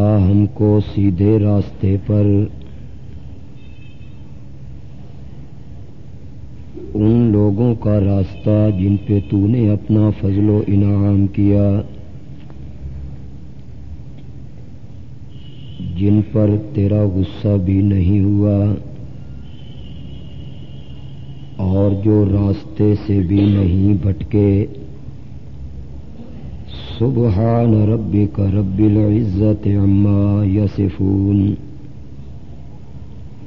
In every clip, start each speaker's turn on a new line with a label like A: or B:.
A: ہم کو سیدھے راستے پر ان لوگوں کا راستہ جن پہ تو نے اپنا فضل و انعام کیا، جن پر تیرا غصہ بھی نہیں ہوا، اور جو راستے سے بھی نہیں بھٹکے۔ سبحان ربک رب العزت عما یصفون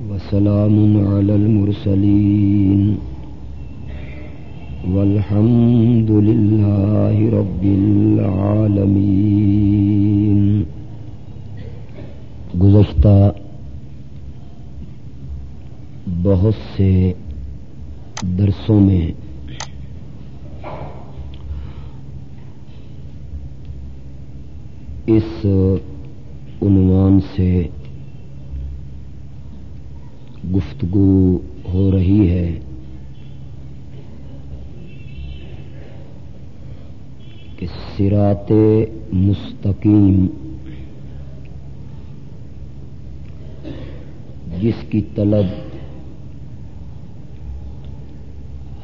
A: وسلام علی المرسلین والحمد للہ رب العالمین گزشتہ بہت سے درسوں میں اس عنوان سے گفتگو ہو رہی ہے۔ کہ سرات مستقیم، جس کی طلب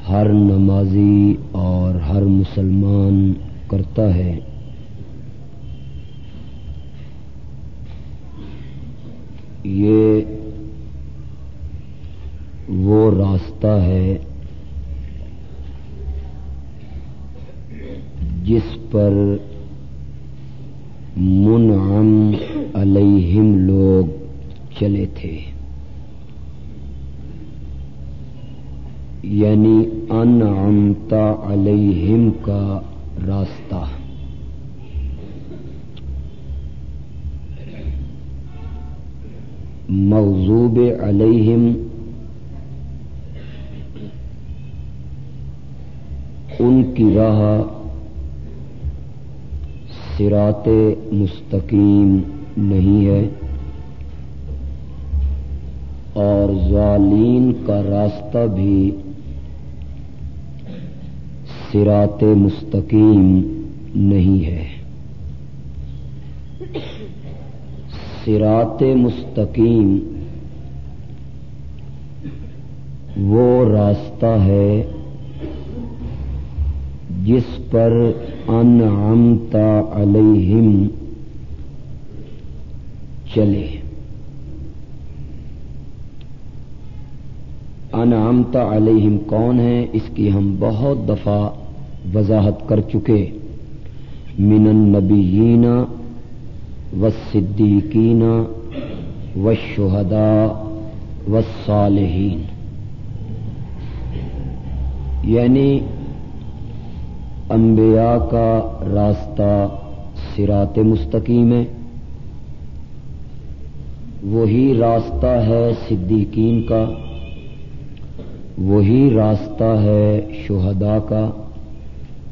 A: ہر نمازی اور ہر مسلمان کرتا ہے۔ یہ وہ راستہ ہے جس پر منعم علیہم لوگ چلے تھے۔ یعنی انعمتا علیہم کا راستہ۔ مغضوب علیہم ان کی راہ سرات مستقیم نہیں ہے اور ظالین کا راستہ بھی سرات مستقیم نہیں ہے۔ سرات مستقیم۔ وہ راستہ ہے جس پر انعمتا علیہم چلے۔ انعامتا علیہم کون ہے؟ اس کی ہم بہت دفعہ وضاحت کر چکے۔ من النبیین و صدیقین و شہدا و صالحین یعنی انبیاء کا راستہ سرات مستقیم ہے۔ وہی راستہ ہے صدیقین کا، وہی راستہ ہے شہداء کا،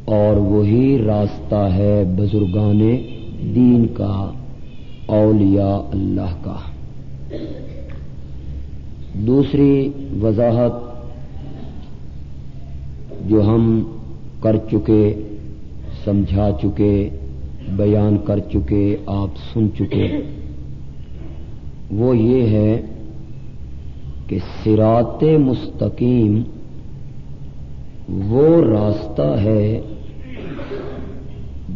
A: اور وہی راستہ ہے بزرگان دین کا۔ اولیاء اللہ کا۔ دوسری وضاحت جو ہم کر چکے، سمجھا چکے، بیان کر چکے، آپ سن چکے، وہ یہ ہے کہ سرات مستقیم وہ راستہ ہے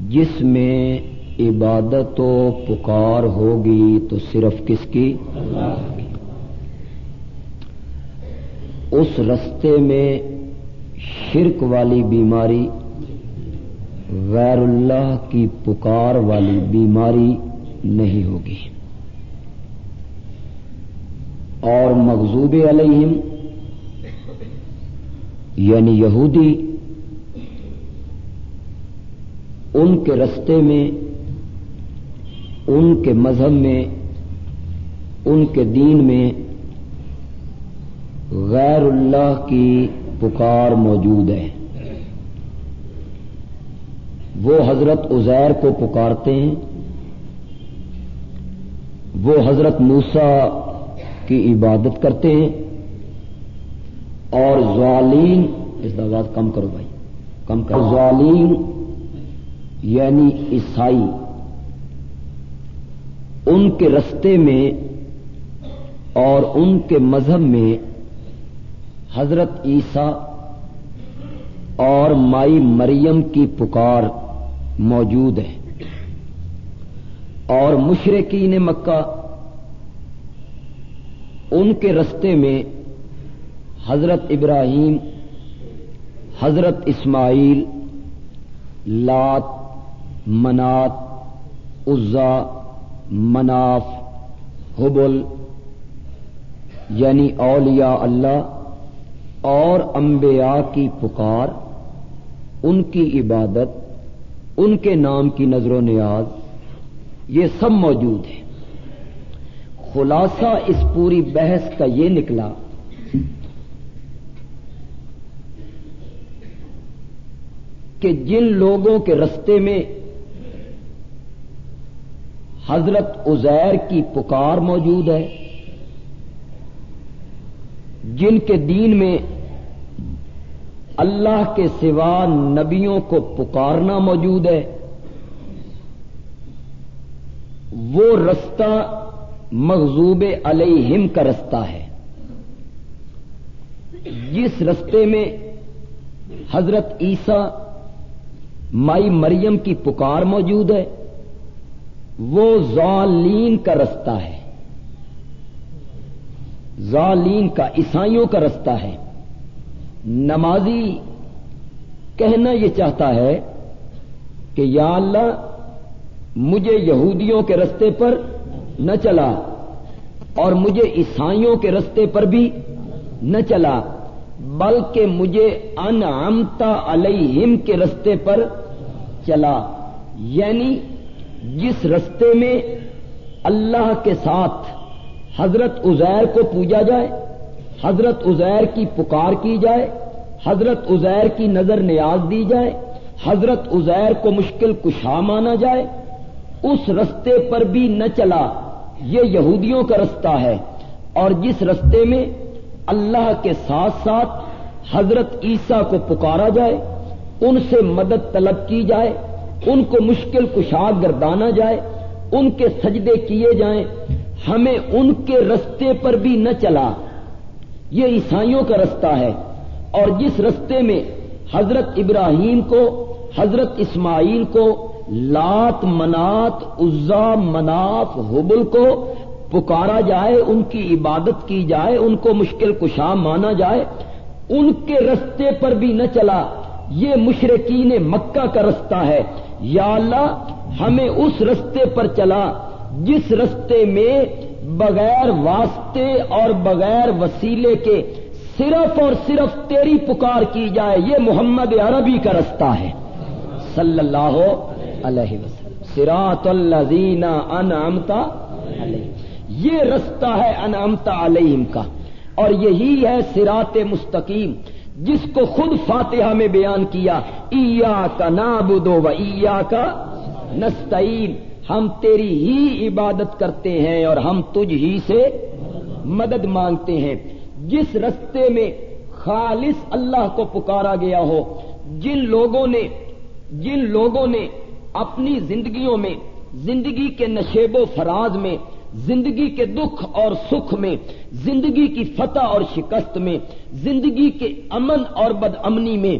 A: جس میں عبادت و پکار ہوگی تو صرف کس کی؟ اس رستے میں شرک والی بیماری غیر اللہ کی پکار والی بیماری نہیں ہوگی۔ اور مغزوب علیہم
B: یعنی یہودی، ان کے رستے میں ان کے مذہب میں، ان کے دین میں غیر اللہ کی پکار موجود ہے۔ وہ حضرت عزیر کو پکارتے ہیں۔ وہ حضرت موسا کی عبادت کرتے ہیں۔ اور زوالین، اس کا کم کرو بھائی، کم کرو۔ زوالین یعنی عیسائی۔ ان کے رستے میں اور ان کے مذہب میں حضرت عیسیٰ اور مائی مریم کی پکار موجود ہے۔ اور مشرقین مکہ ان کے رستے میں حضرت ابراہیم، حضرت اسماعیل، لات، منات عزا مناف، حبل یعنی اولیاء اللہ اور انبیاء کی پکار، ان کی عبادت، ان کے نام کی نظر و نیاز، یہ سب موجود ہے خلاصہ اس پوری بحث کا یہ نکلا کہ جن لوگوں کے رستے میں حضرت عزیر کی پکار موجود ہے جن کے دین میں اللہ کے سوا نبیوں کو پکارنا موجود ہے وہ رستہ مغزوب علیہم کا رستہ ہے جس رستے میں حضرت عیسیٰ مائی مریم کی پکار موجود ہے وہ ظالین کا رستہ ہے۔ ظالین کا عیسائیوں کا رستہ ہے۔ نمازی کہنا یہ چاہتا ہے کہ یا اللہ مجھے یہودیوں کے رستے پر نہ چلا اور مجھے عیسائیوں کے رستے پر بھی نہ چلا، بلکہ مجھے انعمتا علیہم کے رستے پر چلا۔ یعنی جس رستے میں اللہ کے ساتھ حضرت عزیر کو پوجا جائے، حضرت عزیر کی پکار کی جائے، حضرت عزیر کی نظر نیاز دی جائے، حضرت عزیر کو مشکل کشا مانا جائے، اس رستے پر بھی نہ چلا، یہ یہودیوں کا رستہ ہے۔ اور جس رستے میں اللہ کے ساتھ ساتھ حضرت عیسیٰ کو پکارا جائے، ان سے مدد طلب کی جائے ان کو مشکل کشا گردانا جائے، ان کے سجدے کیے جائیں، ہمیں ان کے رستے پر بھی نہ چلا۔ یہ عیسائیوں کا رستہ ہے۔ اور جس رستے میں حضرت ابراہیم کو، حضرت اسماعیل کو، لات منات، عزا مناف، حبل کو پکارا جائے، ان کی عبادت کی جائے، ان کو مشکل کشا مانا جائے، ان کے رستے پر بھی نہ چلا، یہ مشرقین مکہ کا رستہ ہے۔ یا اللہ ہمیں اس رستے پر چلا جس رستے میں بغیر واسطے اور بغیر وسیلے کے صرف اور صرف تیری پکار کی جائے، یہ محمد عربی کا رستہ ہے۔ صلی اللہ علیہ وسلم۔ سراط الزین انعمتا یہ رستہ ہے انعمتا علیہم کا۔ اور یہی ہے سرات مستقیم۔ جس کو خود فاتحہ میں بیان کیا ایا کا نابدو و ایا کا نستعین. ہم تیری ہی عبادت کرتے ہیں اور ہم تجھ ہی سے مدد مانگتے ہیں۔ جس رستے میں خالص اللہ کو پکارا گیا ہو، جن لوگوں نے، جن لوگوں نے اپنی زندگیوں میں، زندگی کے نشیب و فراز میں زندگی کے دکھ اور سکھ میں، زندگی کی فتح اور شکست میں، زندگی کے امن اور بد امنی میں،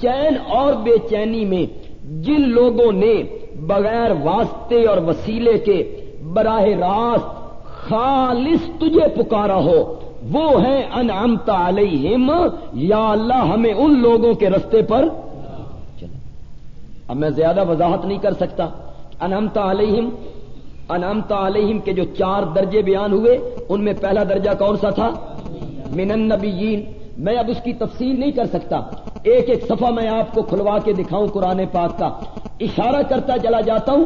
B: چین اور بے چینی میں، جن لوگوں نے بغیر واسطے اور وسیلے کے براہ راست خالص تجھے پکارا ہو، وہ ہیں انعمتا علیہم، یا اللہ ہمیں ان لوگوں کے رستے پر اب میں زیادہ وضاحت نہیں کر سکتا۔ انعمتا علیہم انعمتا علیہم کے جو چار درجے بیان ہوئے، ان میں پہلا درجہ کون سا تھا؟ من النبیین۔ میں اب اس کی تفصیل نہیں کر سکتا۔ ایک ایک صفحہ میں آپ کو کھلوا کے دکھاؤں قرآن پاک کا۔ اشارہ کرتا چلا جاتا ہوں،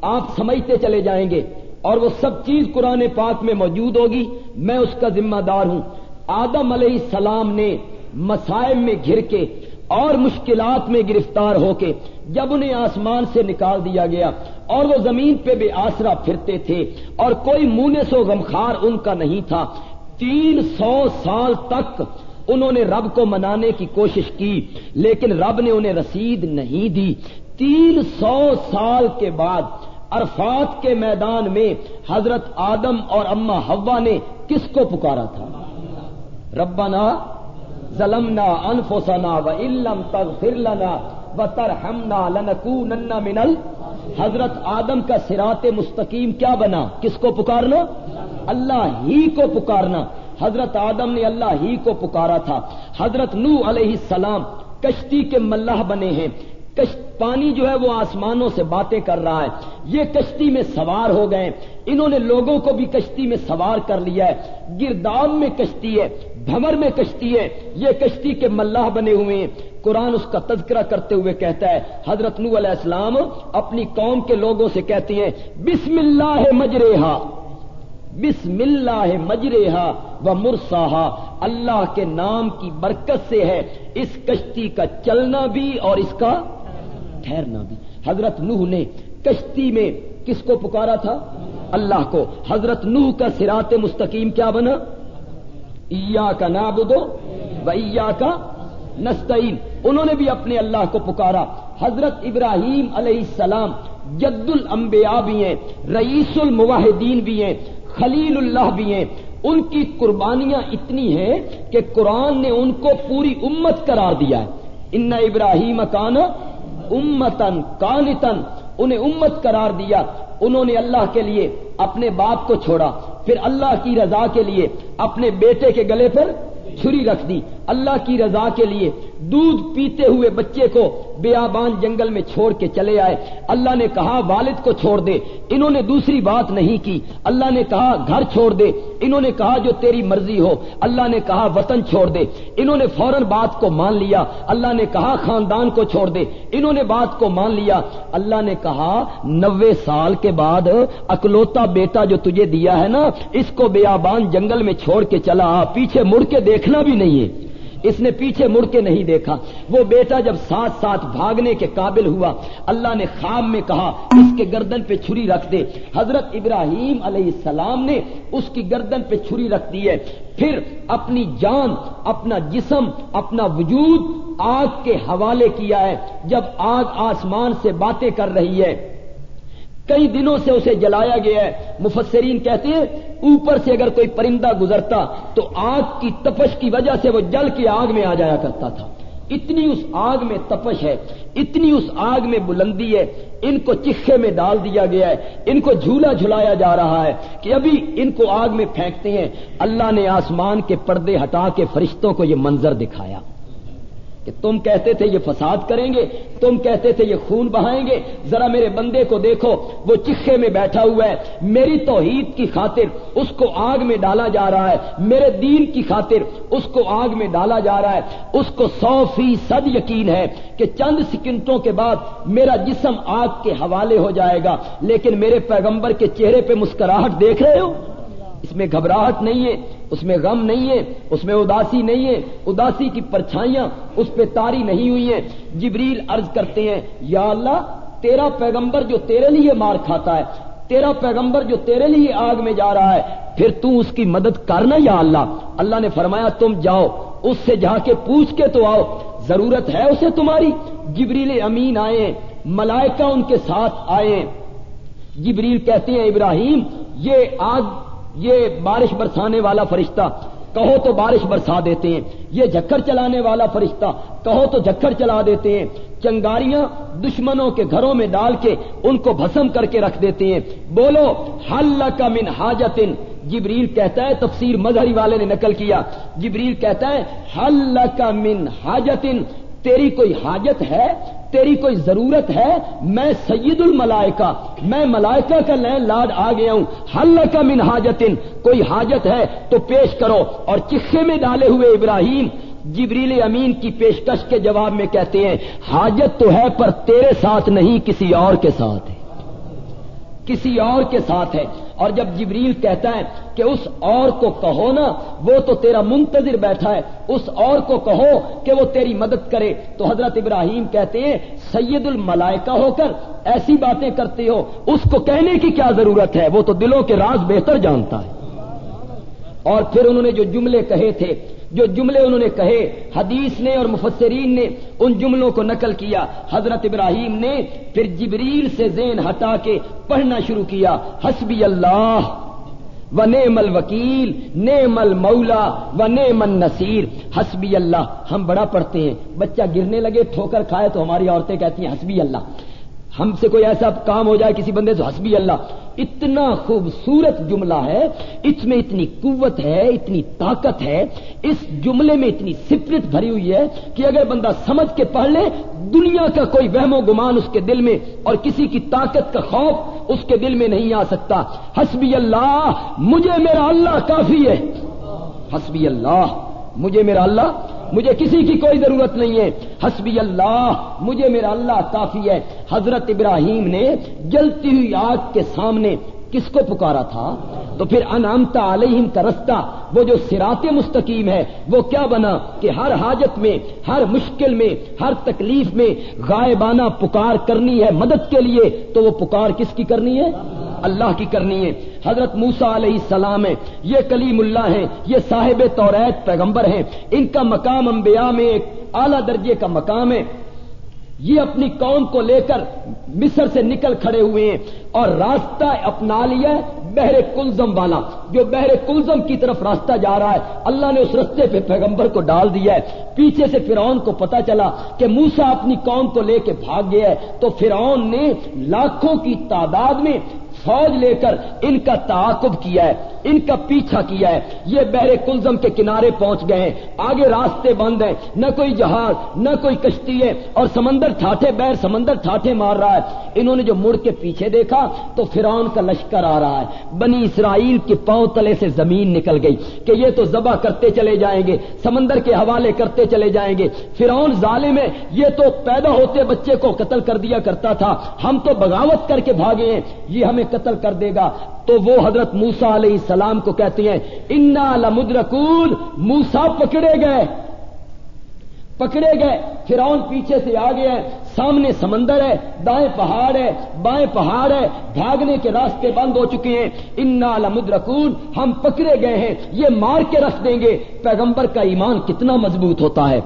B: آپ سمجھتے چلے جائیں گے۔ اور وہ سب چیز قرآن پاک میں موجود ہوگی۔ میں اس کا ذمہ دار ہوں۔ آدم علیہ السلام نے مسائب میں گھر کے اور مشکلات میں گرفتار ہو کے جب انہیں آسمان سے نکال دیا گیا اور وہ زمین پہ بے آسرا پھرتے تھے اور کوئی مونے سو غمخار ان کا نہیں تھا، تین سو سال تک انہوں نے رب کو منانے کی کوشش کی، لیکن رب نے انہیں رسید نہیں دی۔ تین سو سال کے بعد عرفات کے میدان میں حضرت آدم اور اما ہوا نے کس کو پکارا تھا؟ ربنا ظلمنا انفسنا و علم تغفر لنا و ترحمنا لنکونن من حضرت آدم کا سرات مستقیم کیا بنا؟ کس کو پکارنا؟ اللہ ہی کو پکارنا۔ حضرت آدم نے اللہ ہی کو پکارا تھا۔ حضرت نو علیہ السلام کشتی کے ملہ بنے ہیں۔ پانی جو ہے وہ آسمانوں سے باتیں کر رہا ہے۔ یہ کشتی میں سوار ہو گئے۔ انہوں نے لوگوں کو بھی کشتی میں سوار کر لیا ہے۔ گردام میں کشتی ہے۔ بھمر میں کشتی ہے۔ یہ کشتی کے ملاح بنے ہوئے ہیں۔ قرآن اس کا تذکرہ کرتے ہوئے کہتا ہے، حضرت نو علیہ السلام اپنی قوم کے لوگوں سے کہتے ہیں، بسم اللہ مجرےہا بسم اللہ مجرےہا و مرساہا۔ اللہ کے نام کی برکت سے ہے۔ اس کشتی کا چلنا بھی اور اس کا ٹھہرنا بھی۔ حضرت نوح نے کشتی میں کس کو پکارا تھا؟ اللہ کو۔ حضرت نوح کا سرات مستقیم کیا بنا؟ ایا کا نابدو و ایا کا نستعین انہوں نے بھی اپنے اللہ کو پکارا۔ حضرت ابراہیم علیہ السلام جد الانبیاء بھی ہیں، رئیس المواحدین بھی ہیں، خلیل اللہ بھی ہیں۔ ان کی قربانیاں اتنی ہیں کہ قرآن نے ان کو پوری امت قرار دیا ہے۔ ان ابراہیم کان امتن کانتن انہیں امت قرار دیا۔ انہوں نے اللہ کے لیے اپنے باپ کو چھوڑا، پھر اللہ کی رضا کے لیے اپنے بیٹے کے گلے پر چھری رکھ دی۔ اللہ کی رضا کے لیے دودھ پیتے ہوئے بچے کو بیابان جنگل میں چھوڑ کے چلے آئے۔ اللہ نے کہا، والد کو چھوڑ دے۔ انہوں نے دوسری بات نہیں کی۔ اللہ نے کہا، گھر چھوڑ دے۔ انہوں نے کہا، جو تیری مرضی ہو۔ اللہ نے کہا، وطن چھوڑ دے۔ انہوں نے فوراً بات کو مان لیا۔ اللہ نے کہا، خاندان کو چھوڑ دے۔ انہوں نے بات کو مان لیا۔ اللہ نے کہا، نوے سال کے بعد اکلوتا بیٹا جو تجھے دیا ہے نا، اس کو بیابان جنگل میں چھوڑ کے چلا۔ پیچھے مڑ کے دیکھنا بھی نہیں ہے۔ اس نے پیچھے مڑ کے نہیں دیکھا۔ وہ بیٹا جب ساتھ ساتھ بھاگنے کے قابل ہوا، اللہ نے خواب میں کہا، اس کے گردن پہ چھری رکھ دے۔ حضرت ابراہیم علیہ السلام نے اس کی گردن پہ چھری رکھ دی ہے۔ پھر اپنی جان، اپنا جسم، اپنا وجود آگ کے حوالے کیا ہے۔ جب آگ آسمان سے باتیں کر رہی ہے کئی دنوں سے اسے جلایا گیا ہے۔ مفسرین کہتے ہیں، اوپر سے اگر کوئی پرندہ گزرتا تو آگ کی تپش کی وجہ سے وہ جل کے آگ میں آ جایا کرتا تھا۔ اتنی اس آگ میں تپش ہے، اتنی اس آگ میں بلندی ہے۔ ان کو چکھے میں ڈال دیا گیا ہے۔ ان کو جھولا جھلایا جا رہا ہے کہ ابھی ان کو آگ میں پھینکتے ہیں۔ اللہ نے آسمان کے پردے ہٹا کے فرشتوں کو یہ منظر دکھایا۔ کہ تم کہتے تھے یہ فساد کریں گے، تم کہتے تھے یہ خون بہائیں گے، ذرا میرے بندے کو دیکھو، وہ چکھے میں بیٹھا ہوا ہے۔ میری توحید کی خاطر اس کو آگ میں ڈالا جا رہا ہے۔ میرے دین کی خاطر اس کو آگ میں ڈالا جا رہا ہے۔ اس کو سو فیصد یقین ہے کہ چند سکنٹوں کے بعد میرا جسم آگ کے حوالے ہو جائے گا۔ لیکن میرے پیغمبر کے چہرے پہ مسکراہٹ دیکھ رہے ہو؟ اس میں گھبراہٹ نہیں ہے۔ اس میں غم نہیں ہے، اس میں اداسی نہیں ہے۔ اداسی کی پرچھائیاں اس پہ تاری نہیں ہوئی ہیں۔ جبریل عرض کرتے ہیں، یا اللہ، تیرا پیغمبر جو تیرے لیے مار کھاتا ہے، تیرا پیغمبر جو تیرے لیے آگ میں جا رہا ہے، پھر تو اس کی مدد کرنا یا اللہ۔ اللہ نے فرمایا، تم جاؤ، اس سے جا کے پوچھ کے تو آؤ۔ ضرورت ہے اسے تمہاری۔ جبریل امین آئے ملائکہ ان کے ساتھ آئے جبریل کہتے ہیں، ابراہیم، یہ آگ یہ بارش برسانے والا فرشتہ، کہو تو بارش برسا دیتے ہیں، یہ جھکڑ چلانے والا فرشتہ، کہو تو جھکڑ چلا دیتے ہیں، چنگاریاں دشمنوں کے گھروں میں ڈال کے ان کو بھسم کر کے رکھ دیتے ہیں۔ بولو، حل کا من حاجتن۔ جبریل کہتا ہے، تفسیر مظہری والے نے نقل کیا۔ جبریل کہتا ہے، حل کا من حاجتن۔ تیری کوئی حاجت ہے، تیری کوئی ضرورت ہے، میں سید الملائکہ، میں ملائکہ کا لین لاڈ آ گیا ہوں۔ حل کا من حاجتن کوئی حاجت ہے تو پیش کرو۔ اور چکے میں ڈالے ہوئے ابراہیم، جبریل امین کی پیشکش کے جواب میں کہتے ہیں، حاجت تو ہے پر تیرے ساتھ نہیں، کسی اور کے ساتھ ہے۔ کسی اور کے ساتھ ہے۔ اور جب جبریل کہتا ہے کہ اس اور کو کہو نا، وہ تو تیرا منتظر بیٹھا ہے۔ اس اور کو کہو کہ وہ تیری مدد کرے۔ تو حضرت ابراہیم کہتے ہیں، سید الملائکہ ہو کر ایسی باتیں کرتے ہو۔ اس کو کہنے کی کیا ضرورت ہے؟ وہ تو دلوں کے راز بہتر جانتا ہے۔ اور پھر انہوں نے جو جملے کہے تھے، جو جملے انہوں نے کہے، حدیث نے اور مفسرین نے ان جملوں کو نقل کیا۔ حضرت ابراہیم نے پھر جبریل سے زین ہٹا کے پڑھنا شروع کیا۔ حسبی اللہ و نعم الوکیل، نعم المولا و نعم النصیر۔ حسبی اللہ، ہم بڑا پڑھتے ہیں، بچہ گرنے لگے، ٹھوکر کھائے تو ہماری عورتیں کہتی ہیں، حسبی اللہ۔ ہم سے کوئی ایسا کام ہو جائے کسی بندے سے، حسبی اللہ، اتنا خوبصورت جملہ ہے، اس میں اتنی قوت ہے، اتنی طاقت ہے، اس جملے میں اتنی سپرت بھری ہوئی ہے کہ اگر بندہ سمجھ کے پڑھ لے، دنیا کا کوئی وہم و گمان اس کے دل میں اور کسی کی طاقت کا خوف اس کے دل میں نہیں آ سکتا۔ حسبی اللہ، مجھے میرا اللہ کافی ہے۔ حسبی اللہ، مجھے میرا اللہ مجھے کسی کی کوئی ضرورت نہیں ہے۔ حسبی اللہ، مجھے میرا اللہ کافی ہے۔ حضرت ابراہیم نے جلتی ہوئی آگ کے سامنے کس کو پکارا تھا؟ تو پھر انامتا علیہم کا رستہ، وہ جو سرات مستقیم ہے، وہ کیا بنا؟ کہ ہر حاجت میں، ہر مشکل میں، ہر تکلیف میں غائبانہ پکار کرنی ہے مدد کے لیے، تو وہ پکار کس کی کرنی ہے؟ اللہ کی کرنی ہے۔ حضرت موسا علیہ السلام ہے یہ کلیم اللہ ہیں، یہ صاحب توریت پیغمبر ہیں۔ ان کا مقام انبیاء میں ایک اعلی درجے کا مقام ہے۔ یہ اپنی قوم کو لے کر مصر سے نکل کھڑے ہوئے ہیں اور راستہ اپنا لیا بحر کلزم والا۔ جو بحر کلزم کی طرف راستہ جا رہا ہے، اللہ نے اس رستے پہ پیغمبر کو ڈال دیا ہے۔ پیچھے سے فرعون کو پتا چلا کہ موسا اپنی قوم کو لے کے بھاگ گیا ہے۔ تو فرعون نے لاکھوں کی تعداد میں فوج لے کر ان کا تعاقب کیا ہے، ان کا پیچھا کیا ہے۔ یہ بحر کلزم کے کنارے پہنچ گئے ہیں۔ آگے راستے بند ہیں۔ نہ کوئی جہاز، نہ کوئی کشتی ہے۔ اور سمندر ٹھاٹے بیر سمندر ٹھاٹے مار رہا ہے۔ انہوں نے جو مڑ کے پیچھے دیکھا تو فرعون کا لشکر آ رہا ہے۔ بنی اسرائیل کے پاؤں تلے سے زمین نکل گئی کہ یہ تو ذبح کرتے چلے جائیں گے، سمندر کے حوالے کرتے چلے جائیں گے۔ فرعون ظالم ہے، یہ تو پیدا ہوتے بچے کو قتل کر دیا کرتا تھا۔ ہم تو بغاوت کر کے بھاگے ہیں۔ یہ ہمیں قتل کر دے گا، تو وہ حضرت موسا علیہ السلام کو کہتے ہیں، انا لمدرکون موسا پکڑے گئے۔ پکڑے گئے۔ فرعون پیچھے سے آ گیا سامنے سمندر ہے، دائیں پہاڑ ہے، بائیں پہاڑ ہے، بھاگنے کے راستے بند ہو چکے ہیں۔ انا لمدرکون ہم پکڑے گئے ہیں، یہ مار کے رکھ دیں گے۔ پیغمبر کا ایمان کتنا مضبوط ہوتا ہے۔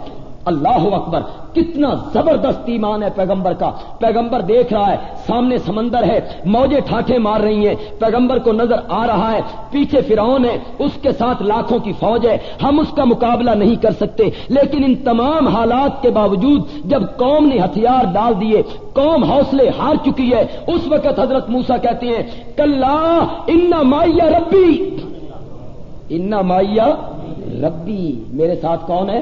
B: اللہ اکبر، کتنا زبردست ایمان ہے پیغمبر کا۔ پیغمبر دیکھ رہا ہے، سامنے سمندر ہے، موجے ٹھاٹھے مار رہی ہیں۔ پیغمبر کو نظر آ رہا ہے، پیچھے فرعون ہے، اس کے ساتھ لاکھوں کی فوج ہے۔ ہم اس کا مقابلہ نہیں کر سکتے، لیکن ان تمام حالات کے باوجود جب قوم نے ہتھیار ڈال دیے، قوم حوصلے ہار چکی ہے۔ اس وقت حضرت موسا کہتے ہیں کل انا مائیا ربی۔ انا مائیا ربی۔ میرے ساتھ کون ہے؟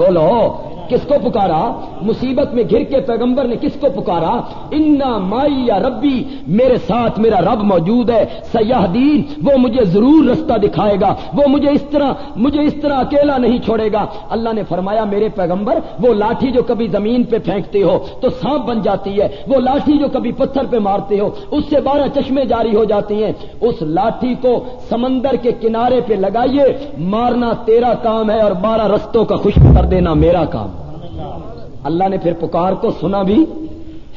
B: بولو۔ کس کو پکارا؟ مصیبت میں گر کے پیغمبر نے کس کو پکارا؟ انا مائی یا ربی میرے ساتھ میرا رب موجود ہے سیاح دین وہ مجھے ضرور رستہ دکھائے گا، وہ مجھے اس طرح، مجھے اس طرح اکیلا نہیں چھوڑے گا۔ اللہ نے فرمایا، میرے پیغمبر، وہ لاٹھی جو کبھی زمین پہ پھینکتے ہو تو سانپ بن جاتی ہے، وہ لاٹھی جو کبھی پتھر پہ مارتے ہو، اس سے بارہ چشمے جاری ہو جاتی ہیں۔ اس لاٹھی کو سمندر کے کنارے پہ لگائیے، مارنا تیرا کام ہے اور بارہ رستوں کا خشک کر دینا میرا کام۔ اللہ نے پھر پکار کو سنا بھی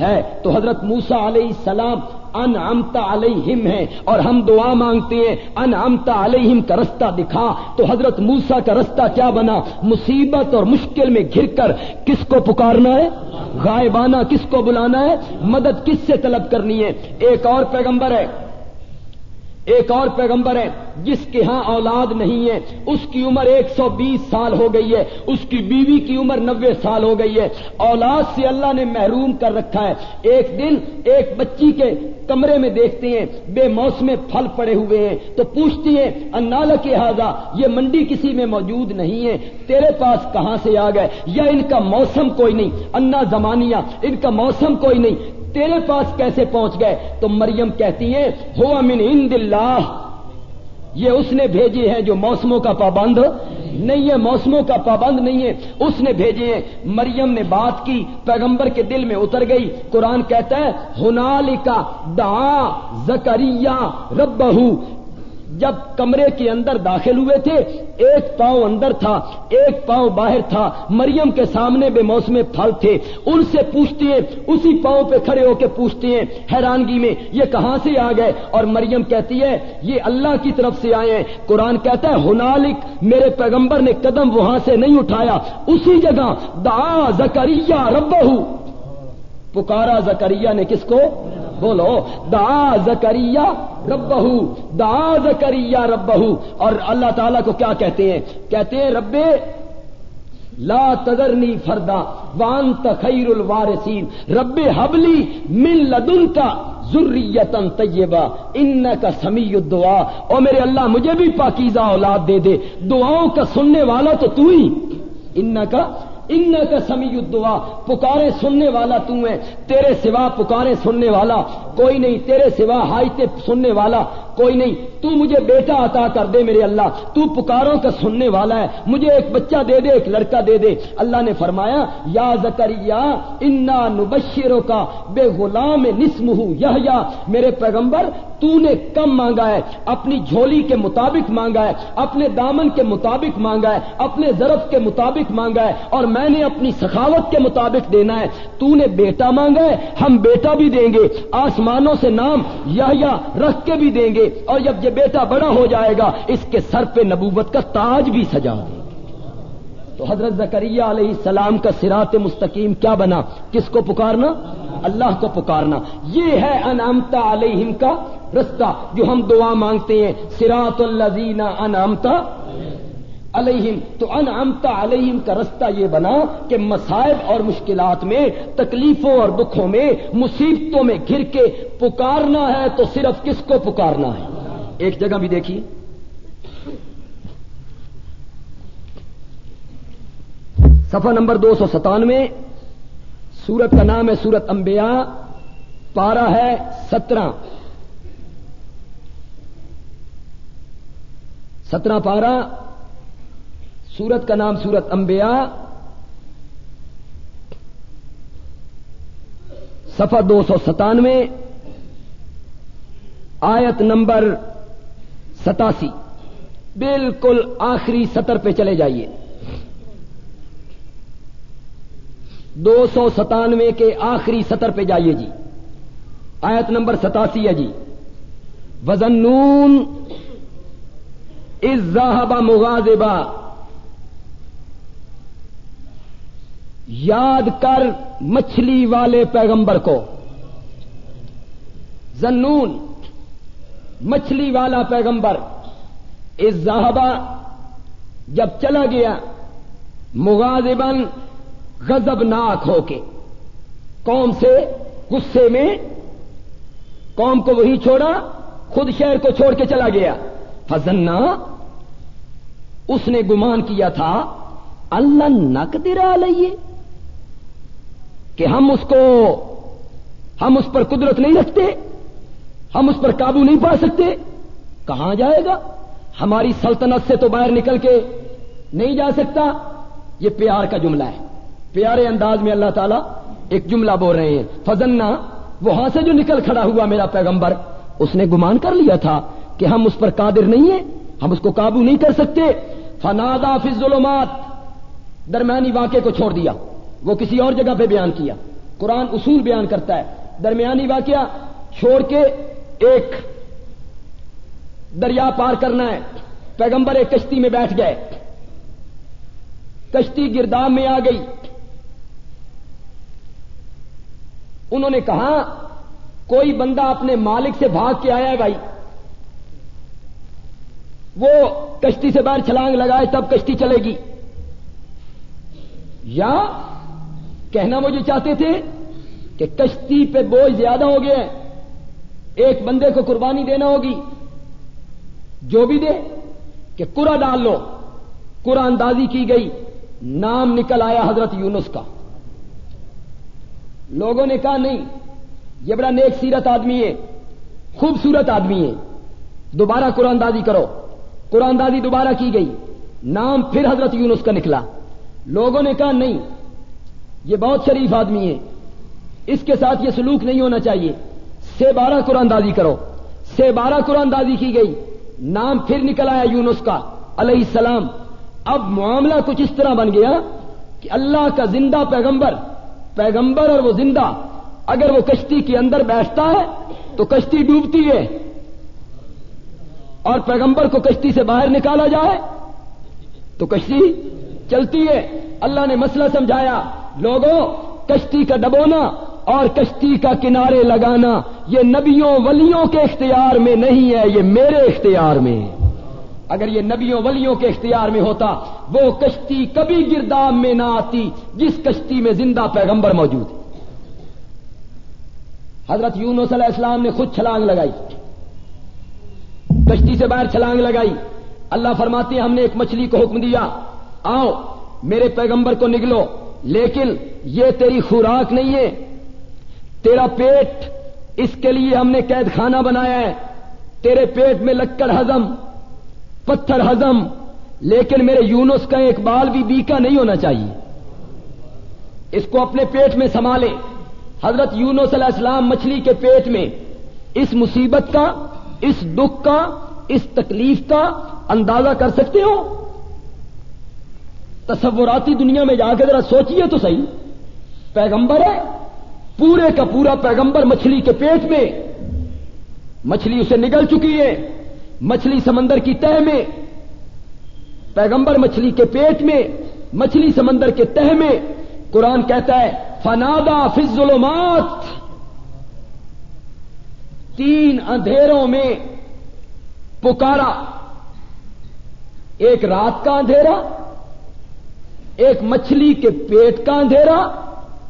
B: ہے۔ تو حضرت موسا علیہ السلام ان امتا علیہم ہے اور ہم دعا مانگتے ہیں ان امتا علیہم کا رستہ دکھا۔ تو حضرت موسا کا رستہ کیا بنا؟ مصیبت اور مشکل میں گر کر کس کو پکارنا ہے؟ غائبانہ کس کو بلانا ہے؟ مدد کس سے طلب کرنی ہے؟ ایک اور پیغمبر ہے۔ ایک اور پیغمبر ہے، جس کے ہاں اولاد نہیں ہے۔ اس کی عمر ایک سو بیس سال ہو گئی ہے۔ اس کی بیوی کی عمر نوے سال ہو گئی ہے۔ اولاد سے اللہ نے محروم کر رکھا ہے۔ ایک دن ایک بچی کے کمرے میں دیکھتے ہیں، بے موسم پھل پڑے ہوئے ہیں۔ تو پوچھتی ہیں انال کے حاضا یہ منڈی کسی میں موجود نہیں ہے۔ تیرے پاس کہاں سے آ گئے؟ یا ان کا موسم کوئی نہیں۔ انا زمانیہ، ان کا موسم کوئی نہیں۔ تیرے پاس کیسے پہنچ گئے؟ تو مریم کہتی ہیں، ہوا من اللہ۔ یہ اس نے بھیجے ہیں جو موسموں کا پابند۔ نہیں ہے، موسموں کا پابند نہیں ہے۔ اس نے بھیجے ہیں۔ مریم نے بات کی، پیغمبر کے دل میں اتر گئی۔ قرآن کہتا ہے ہنال کا دا زکریہ رب جب کمرے کے اندر داخل ہوئے تھے، ایک پاؤں اندر تھا، ایک پاؤں باہر تھا، مریم کے سامنے بے موسم پھل تھے۔ ان سے پوچھتے ہیں، اسی پاؤں پہ کھڑے ہو کے پوچھتے ہیں، حیرانگی میں، یہ کہاں سے آ گئے؟ اور مریم کہتی ہے، یہ اللہ کی طرف سے آئے ہیں۔ قرآن کہتا ہے، ہنالک، میرے پیغمبر نے قدم وہاں سے نہیں اٹھایا۔ اسی جگہ دا زکریہ رب پکارا زکریہ نے کس کو؟ بولو دا زکریہ رب دا زکریہ رب اور اللہ تعالیٰ کو کیا کہتے ہیں؟ کہتے ہیں، رب، لا تذرنی فردا وان تخیر الوارثین۔ رب حبلی من لدن کا ضروریتن طیبہ ان کا سمیع دعا اور میرے اللہ، مجھے بھی پاکیزہ اولاد دے دے۔ دعاؤں کا سننے والا تو تو ہی۔ ان کا ان کا سمیع دعا پکارے سننے والا تو ہے، تیرے سوا پکارے سننے والا، کوئی نہیں، تیرے سوا ہائتے سننے والا کوئی نہیں، تو مجھے بیٹا عطا کر دے میرے اللہ، تو پکاروں کا سننے والا ہے، مجھے ایک بچہ دے دے، ایک لڑکا دے دے۔ اللہ نے فرمایا، یا زکریا، انا نبشروں کا بے غلام نسم یا میرے پیغمبر، تو نے کم مانگا ہے، اپنی جھولی کے مطابق مانگا ہے، اپنے دامن کے مطابق مانگا ہے، اپنے ضرف کے مطابق مانگا ہے، اور میں نے اپنی سخاوت کے مطابق دینا ہے۔ تو نے بیٹا مانگا ہے، ہم بیٹا بھی دیں گے، آسمانوں سے نام یا رکھ کے بھی دیں گے۔ اور جب یہ بیٹا بڑا ہو جائے گا، اس کے سر پہ نبوت کا تاج بھی سجا دیں تو حضرت زکریہ علیہ السلام کا سرات مستقیم کیا بنا؟ کس کو پکارنا؟ اللہ کو پکارنا۔ یہ ہے انامتا علیہم کا رستہ جو ہم دعا مانگتے ہیں۔ سرات الزین انامتا علیہم، تو انعامتا علیہم کا رستہ یہ بنا کہ مسائب اور مشکلات میں، تکلیفوں اور دکھوں میں، مصیبتوں میں گھر کے پکارنا ہے تو صرف کس کو پکارنا ہے؟ ایک جگہ بھی دیکھیے۔ سفا نمبر دو سو ستانوے، سورت کا نام ہے سورت انبیاء پارا ہے سترہ۔ سترہ پارا سورت کا نام سورت انبیاء سفر دو سو ستانوے، آیت نمبر ستاسی۔ بالکل آخری سطر پہ چلے جائیے۔ دو سو ستانوے کے آخری سطر پہ جائیے جی۔ آیت نمبر ستاسی ہے جی۔ وزنون از مغازبا یاد کر مچھلی والے پیغمبر کو۔ زنون، مچھلی والا پیغمبر۔ اس زاہبہ جب چلا گیا مغازبن غضبناک ہو کے۔ قوم سے غصے میں، قوم کو وہی چھوڑا، خود شہر کو چھوڑ کے چلا گیا۔ فضنا اس نے گمان کیا تھا، اللہ نق درا لئیے کہ ہم اس کو ہم اس پر قدرت نہیں رکھتے، ہم اس پر قابو نہیں پا سکتے، کہاں جائے گا؟ ہماری سلطنت سے تو باہر نکل کے نہیں جا سکتا۔ یہ پیار کا جملہ ہے۔ پیارے انداز میں اللہ تعالیٰ ایک جملہ بول رہے ہیں۔ فضنا وہاں سے جو نکل کھڑا ہوا میرا پیغمبر، اس نے گمان کر لیا تھا کہ ہم اس پر قادر نہیں ہیں، ہم اس کو قابو نہیں کر سکتے۔ فنادا فی ظلمات درمیانی واقعے کو چھوڑ دیا۔ وہ کسی اور جگہ پہ بیان کیا۔ قرآن اصول بیان کرتا ہے۔ درمیانی واقعہ چھوڑ کے ایک دریا پار کرنا ہے۔ پیغمبر ایک کشتی میں بیٹھ گئے۔ کشتی گردام میں آ گئی۔ انہوں نے کہا، کوئی بندہ اپنے مالک سے بھاگ کے آیا ہے بھائی۔ وہ کشتی سے باہر چھلانگ لگائے، تب کشتی چلے گی۔ یا کہنا وہ جو چاہتے تھے کہ کشتی پہ بوجھ زیادہ ہو گیا ایک بندے کو قربانی دینا ہوگی۔ جو بھی دے، کہ کرا ڈال لو۔ قرآن اندازی کی گئی، نام نکل آیا حضرت یونس کا۔ لوگوں نے کہا، نہیں، یہ بڑا نیک سیرت آدمی ہے، خوبصورت آدمی ہے۔ دوبارہ قرآن دازی کرو۔ قرآن دازی دوبارہ کی گئی۔ نام پھر حضرت یونس کا نکلا۔ لوگوں نے کہا، نہیں یہ بہت شریف آدمی ہے اس کے ساتھ یہ سلوک نہیں ہونا چاہیے۔ سے بارہ قرآن دازی کرو۔ سے بارہ قرآن دازی کی گئی۔ نام پھر نکل آیا یونس کا، علیہ السلام۔ اب معاملہ کچھ اس طرح بن گیا کہ اللہ کا زندہ پیغمبر پیغمبر اور وہ زندہ، اگر وہ کشتی کے اندر بیٹھتا ہے تو کشتی ڈوبتی ہے۔ اور پیغمبر کو کشتی سے باہر نکالا جائے تو کشتی چلتی ہے۔ اللہ نے مسئلہ سمجھایا۔ لوگوں، کشتی کا ڈبونا اور کشتی کا کنارے لگانا، یہ نبیوں ولیوں کے اختیار میں نہیں ہے، یہ میرے اختیار میں۔ ہے اگر یہ نبیوں ولیوں کے اختیار میں ہوتا، وہ کشتی کبھی گرداب میں نہ آتی، جس کشتی میں زندہ پیغمبر موجود ہے۔ حضرت یونس علیہ السلام نے خود چھلانگ لگائی۔ کشتی سے باہر چھلانگ لگائی۔ اللہ فرماتے ہیں، ہم نے ایک مچھلی کو حکم دیا، آؤ، میرے پیغمبر کو نگلو۔ لیکن یہ تیری خوراک نہیں ہے۔ تیرا پیٹ، اس کے لیے ہم نے قید خانہ بنایا ہے۔ تیرے پیٹ میں لکڑ ہزم پتھر ہزم لیکن میرے یونس کا ایک بال بھی بیکا نہیں ہونا چاہیے۔ اس کو اپنے پیٹ میں سنبھالے۔ حضرت یونس علیہ السلام مچھلی کے پیٹ میں اس مصیبت کا، اس دکھ کا، اس تکلیف کا اندازہ کر سکتے ہو؟ تصوراتی دنیا میں جا کے ذرا سوچیے تو صحیح۔ پیغمبر ہے، پورے کا پورا پیغمبر مچھلی کے پیٹ میں۔ مچھلی اسے نگل چکی ہے، مچھلی سمندر کی تہ میں۔ پیغمبر مچھلی کے پیٹ میں، مچھلی سمندر کے تہ میں۔ قرآن کہتا ہے، فنادا فض ظلمات تین اندھیروں میں پکارا۔ ایک رات کا اندھیرا ایک مچھلی کے پیٹ کا اندھیرا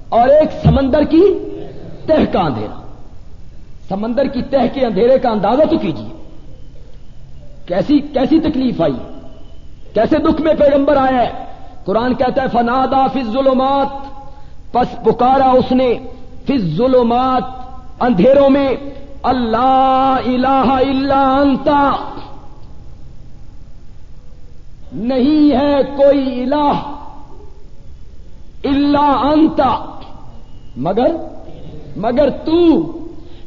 B: اور ایک سمندر کی تہ کا اندھیرا۔ سمندر کی تہ کے اندھیرے کا اندازہ تو کیجیے کیسی کیسی تکلیف آئی؟ کیسے دکھ میں پیغمبر آیا ہے؟ قرآن کہتا ہے، فنادا فض ظلمات پس پکارا اس نے فض ظلمات اندھیروں میں، اللہ الہ الا انتا نہیں ہے کوئی الہ۔ اللہ انتا مگر مگر تو۔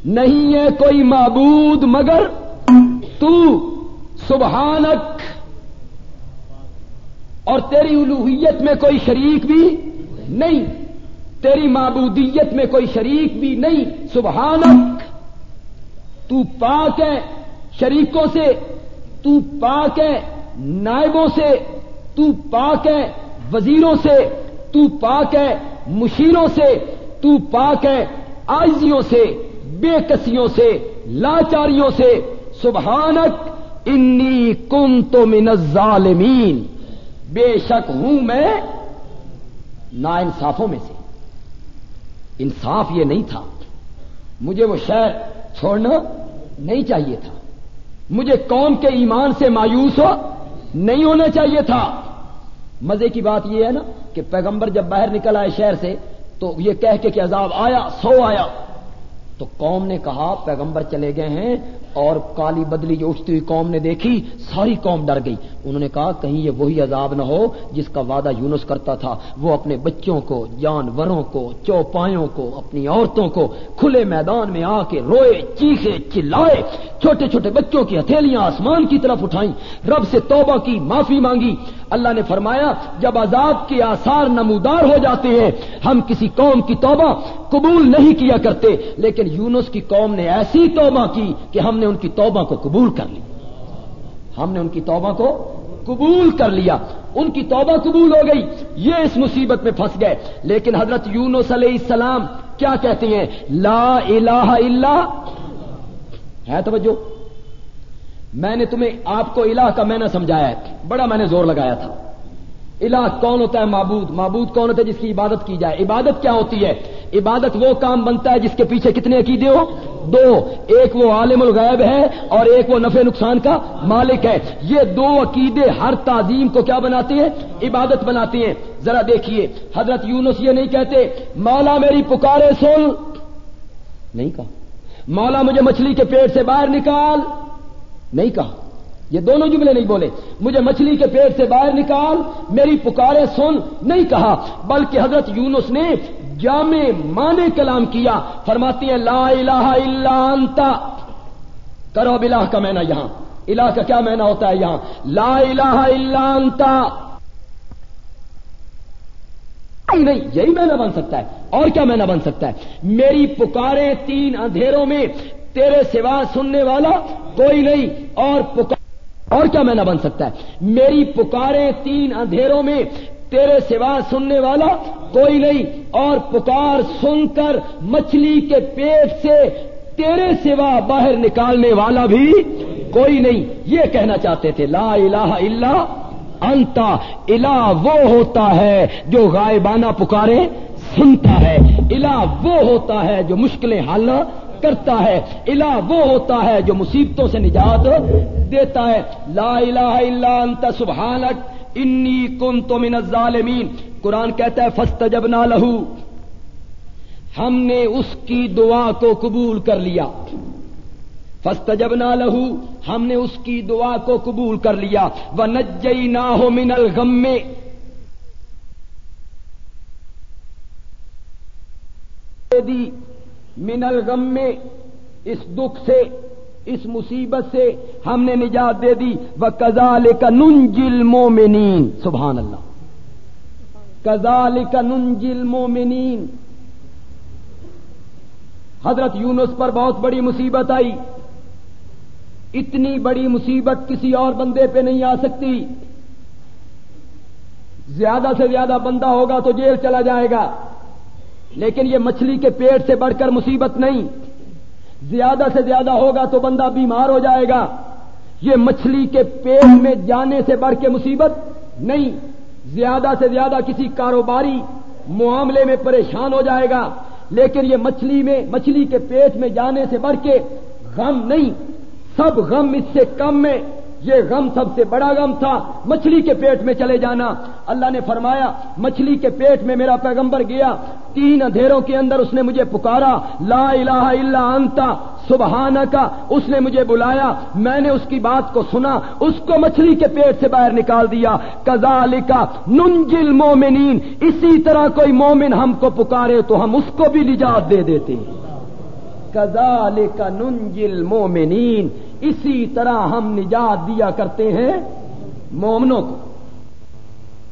B: نہیں ہے کوئی معبود مگر تو۔ سبحانک۔ اور تیری الوحیت میں کوئی شریک بھی نہیں۔ تیری معبودیت میں کوئی شریک بھی نہیں۔ سبحانک۔ تو پاک ہے شریکوں سے۔ تو پاک ہے نائبوں سے۔ تو پاک ہے وزیروں سے۔ تو پاک ہے مشیروں سے تو پاک ہے، آئزیوں سے، بے کسیوں سے، لاچاریوں سے، سبحانک انی کن تو من الظالمین۔ بے شک ہوں میں نا انصافوں میں سے۔ انصاف یہ نہیں تھا۔ مجھے وہ شہر چھوڑنا نہیں چاہیے تھا۔ مجھے قوم کے ایمان سے مایوس ہو نہیں ہونا چاہیے تھا۔ مزے کی بات یہ ہے نا کہ پیغمبر جب باہر نکل آئے شہر سے تو یہ کہہ کے کہ عذاب آیا، سو آیا۔ تو قوم نے کہا، پیغمبر چلے گئے ہیں اور کالی بدلی جو اٹھتی ہوئی قوم نے دیکھی، ساری قوم ڈر گئی۔ انہوں نے کہا، کہیں یہ وہی عذاب نہ ہو جس کا وعدہ یونس کرتا تھا۔ وہ اپنے بچوں کو، جانوروں کو، چوپایوں کو، اپنی عورتوں کو کھلے میدان میں آ کے روئے، چیخے، چلائے، چھوٹے چھوٹے بچوں کی ہتھیلیاں آسمان کی طرف اٹھائیں۔ رب سے توبہ کی، معافی مانگی۔ اللہ نے فرمایا، جب عذاب کے آثار نمودار ہو جاتے ہیں، ہم کسی قوم کی توبہ قبول نہیں کیا کرتے۔ لیکن یونس کی قوم نے ایسی توبہ کی کہ ہم نے ان کی توبہ کو قبول کر لی۔ ہم نے ان کی توبہ کو قبول کر لیا۔ ان کی توبہ قبول ہو گئی۔ یہ اس مصیبت میں پھنس گئے۔ لیکن حضرت یونس علیہ السلام کیا کہتے ہیں؟ لا الہ الا ہے توجہ۔ میں نے تمہیں آپ کو الہ کا میں نے سمجھایا ہے۔ بڑا میں نے زور لگایا تھا۔ الہ کون ہوتا ہے؟ معبود۔ معبود کون ہوتا ہے جس کی عبادت کی جائے؟ عبادت کیا ہوتی ہے؟ عبادت وہ کام بنتا ہے جس کے پیچھے کتنے عقیدے ہو دو، ایک وہ عالم الغیب ہے اور ایک وہ نفع نقصان کا مالک ہے۔ یہ دو عقیدے ہر تعظیم کو کیا بناتے ہیں؟ عبادت بناتے ہیں۔ ذرا دیکھیے، حضرت یونس یہ نہیں کہتے، مولا میری پکارے سن۔ نہیں کہا۔ مولا مجھے مچھلی کے پیٹ سے باہر نکال۔ نہیں کہا۔ یہ دونوں جملے نہیں بولے۔ مجھے مچھلی کے پیٹ سے باہر نکال، میری پکارے سن۔ نہیں کہا۔ بلکہ حضرت یونس نے جامع مانے کلام کیا، فرماتی ہیں، لا الہ الا انتا کرو اب الہ کا مینا یہاں۔ الہ کا کیا مینا ہوتا ہے یہاں؟ لا الہ الا انتا نہیں یہی مینا بن سکتا ہے۔ اور کیا مینا بن سکتا ہے؟ میری پکارے تین اندھیروں میں، تیرے سوا سننے والا کوئی نہیں۔ اور پکار اور کیا مینا بن سکتا ہے؟ میری پکارے تین اندھیروں میں تیرے سوا سننے والا کوئی نہیں اور پکار سن کر مچھلی کے پیٹ سے تیرے سوا باہر نکالنے والا بھی کوئی نہیں۔ یہ کہنا چاہتے تھے، لا الہ الا انتا، الہ وہ ہوتا ہے جو غائبانہ پکارے سنتا ہے۔ الہ وہ ہوتا ہے جو مشکلیں حل کرتا ہے۔ الہ وہ ہوتا ہے جو مصیبتوں سے نجات دیتا ہے۔ لا الہ الا انت سبحانک۔ انی کن تو من الظالمین۔ قرآن کہتا ہے فسٹ جب نہ لہو۔ ہم نے اس کی دعا کو قبول کر لیا۔ فسٹ جب نہ لہو۔ ہم نے اس کی دعا کو قبول کر لیا۔ وہ نجئی نہ ہو من الغم۔ میں من الغم۔ میں اس دکھ سے اس مصیبت سے ہم نے نجات دے دی۔ وہ کزال کا ننجل مومنین سبحان اللہ کزال کا ننجل مومنین حضرت یونس پر بہت بڑی مصیبت آئی۔ اتنی بڑی مصیبت کسی اور بندے پہ نہیں آ سکتی۔ زیادہ سے زیادہ بندہ ہوگا تو جیل چلا جائے گا۔ لیکن یہ مچھلی کے پیٹ سے بڑھ کر مصیبت نہیں۔ زیادہ سے زیادہ ہوگا تو بندہ بیمار ہو جائے گا۔ یہ مچھلی کے پیٹ میں جانے سے بڑھ کے مصیبت نہیں۔ زیادہ سے زیادہ کسی کاروباری معاملے میں پریشان ہو جائے گا۔ لیکن یہ مچھلی میں مچھلی کے پیٹ میں جانے سے بڑھ کے غم نہیں۔ سب غم اس سے کم میں۔ یہ غم سب سے بڑا غم تھا، مچھلی کے پیٹ میں چلے جانا۔ اللہ نے فرمایا، مچھلی کے پیٹ میں میرا پیغمبر گیا، تین اندھیروں کے اندر اس نے مجھے پکارا۔ لا الہ الا انتا سبحانہ کا اس نے مجھے بلایا، میں نے اس کی بات کو سنا، اس کو مچھلی کے پیٹ سے باہر نکال دیا۔ کزال کا ننجل مومنین اسی طرح کوئی مومن ہم کو پکارے تو ہم اس کو بھی نجات دے دیتے ہیں۔ کزال کا ننجل مومنین اسی طرح ہم نجات دیا کرتے ہیں مومنوں کو۔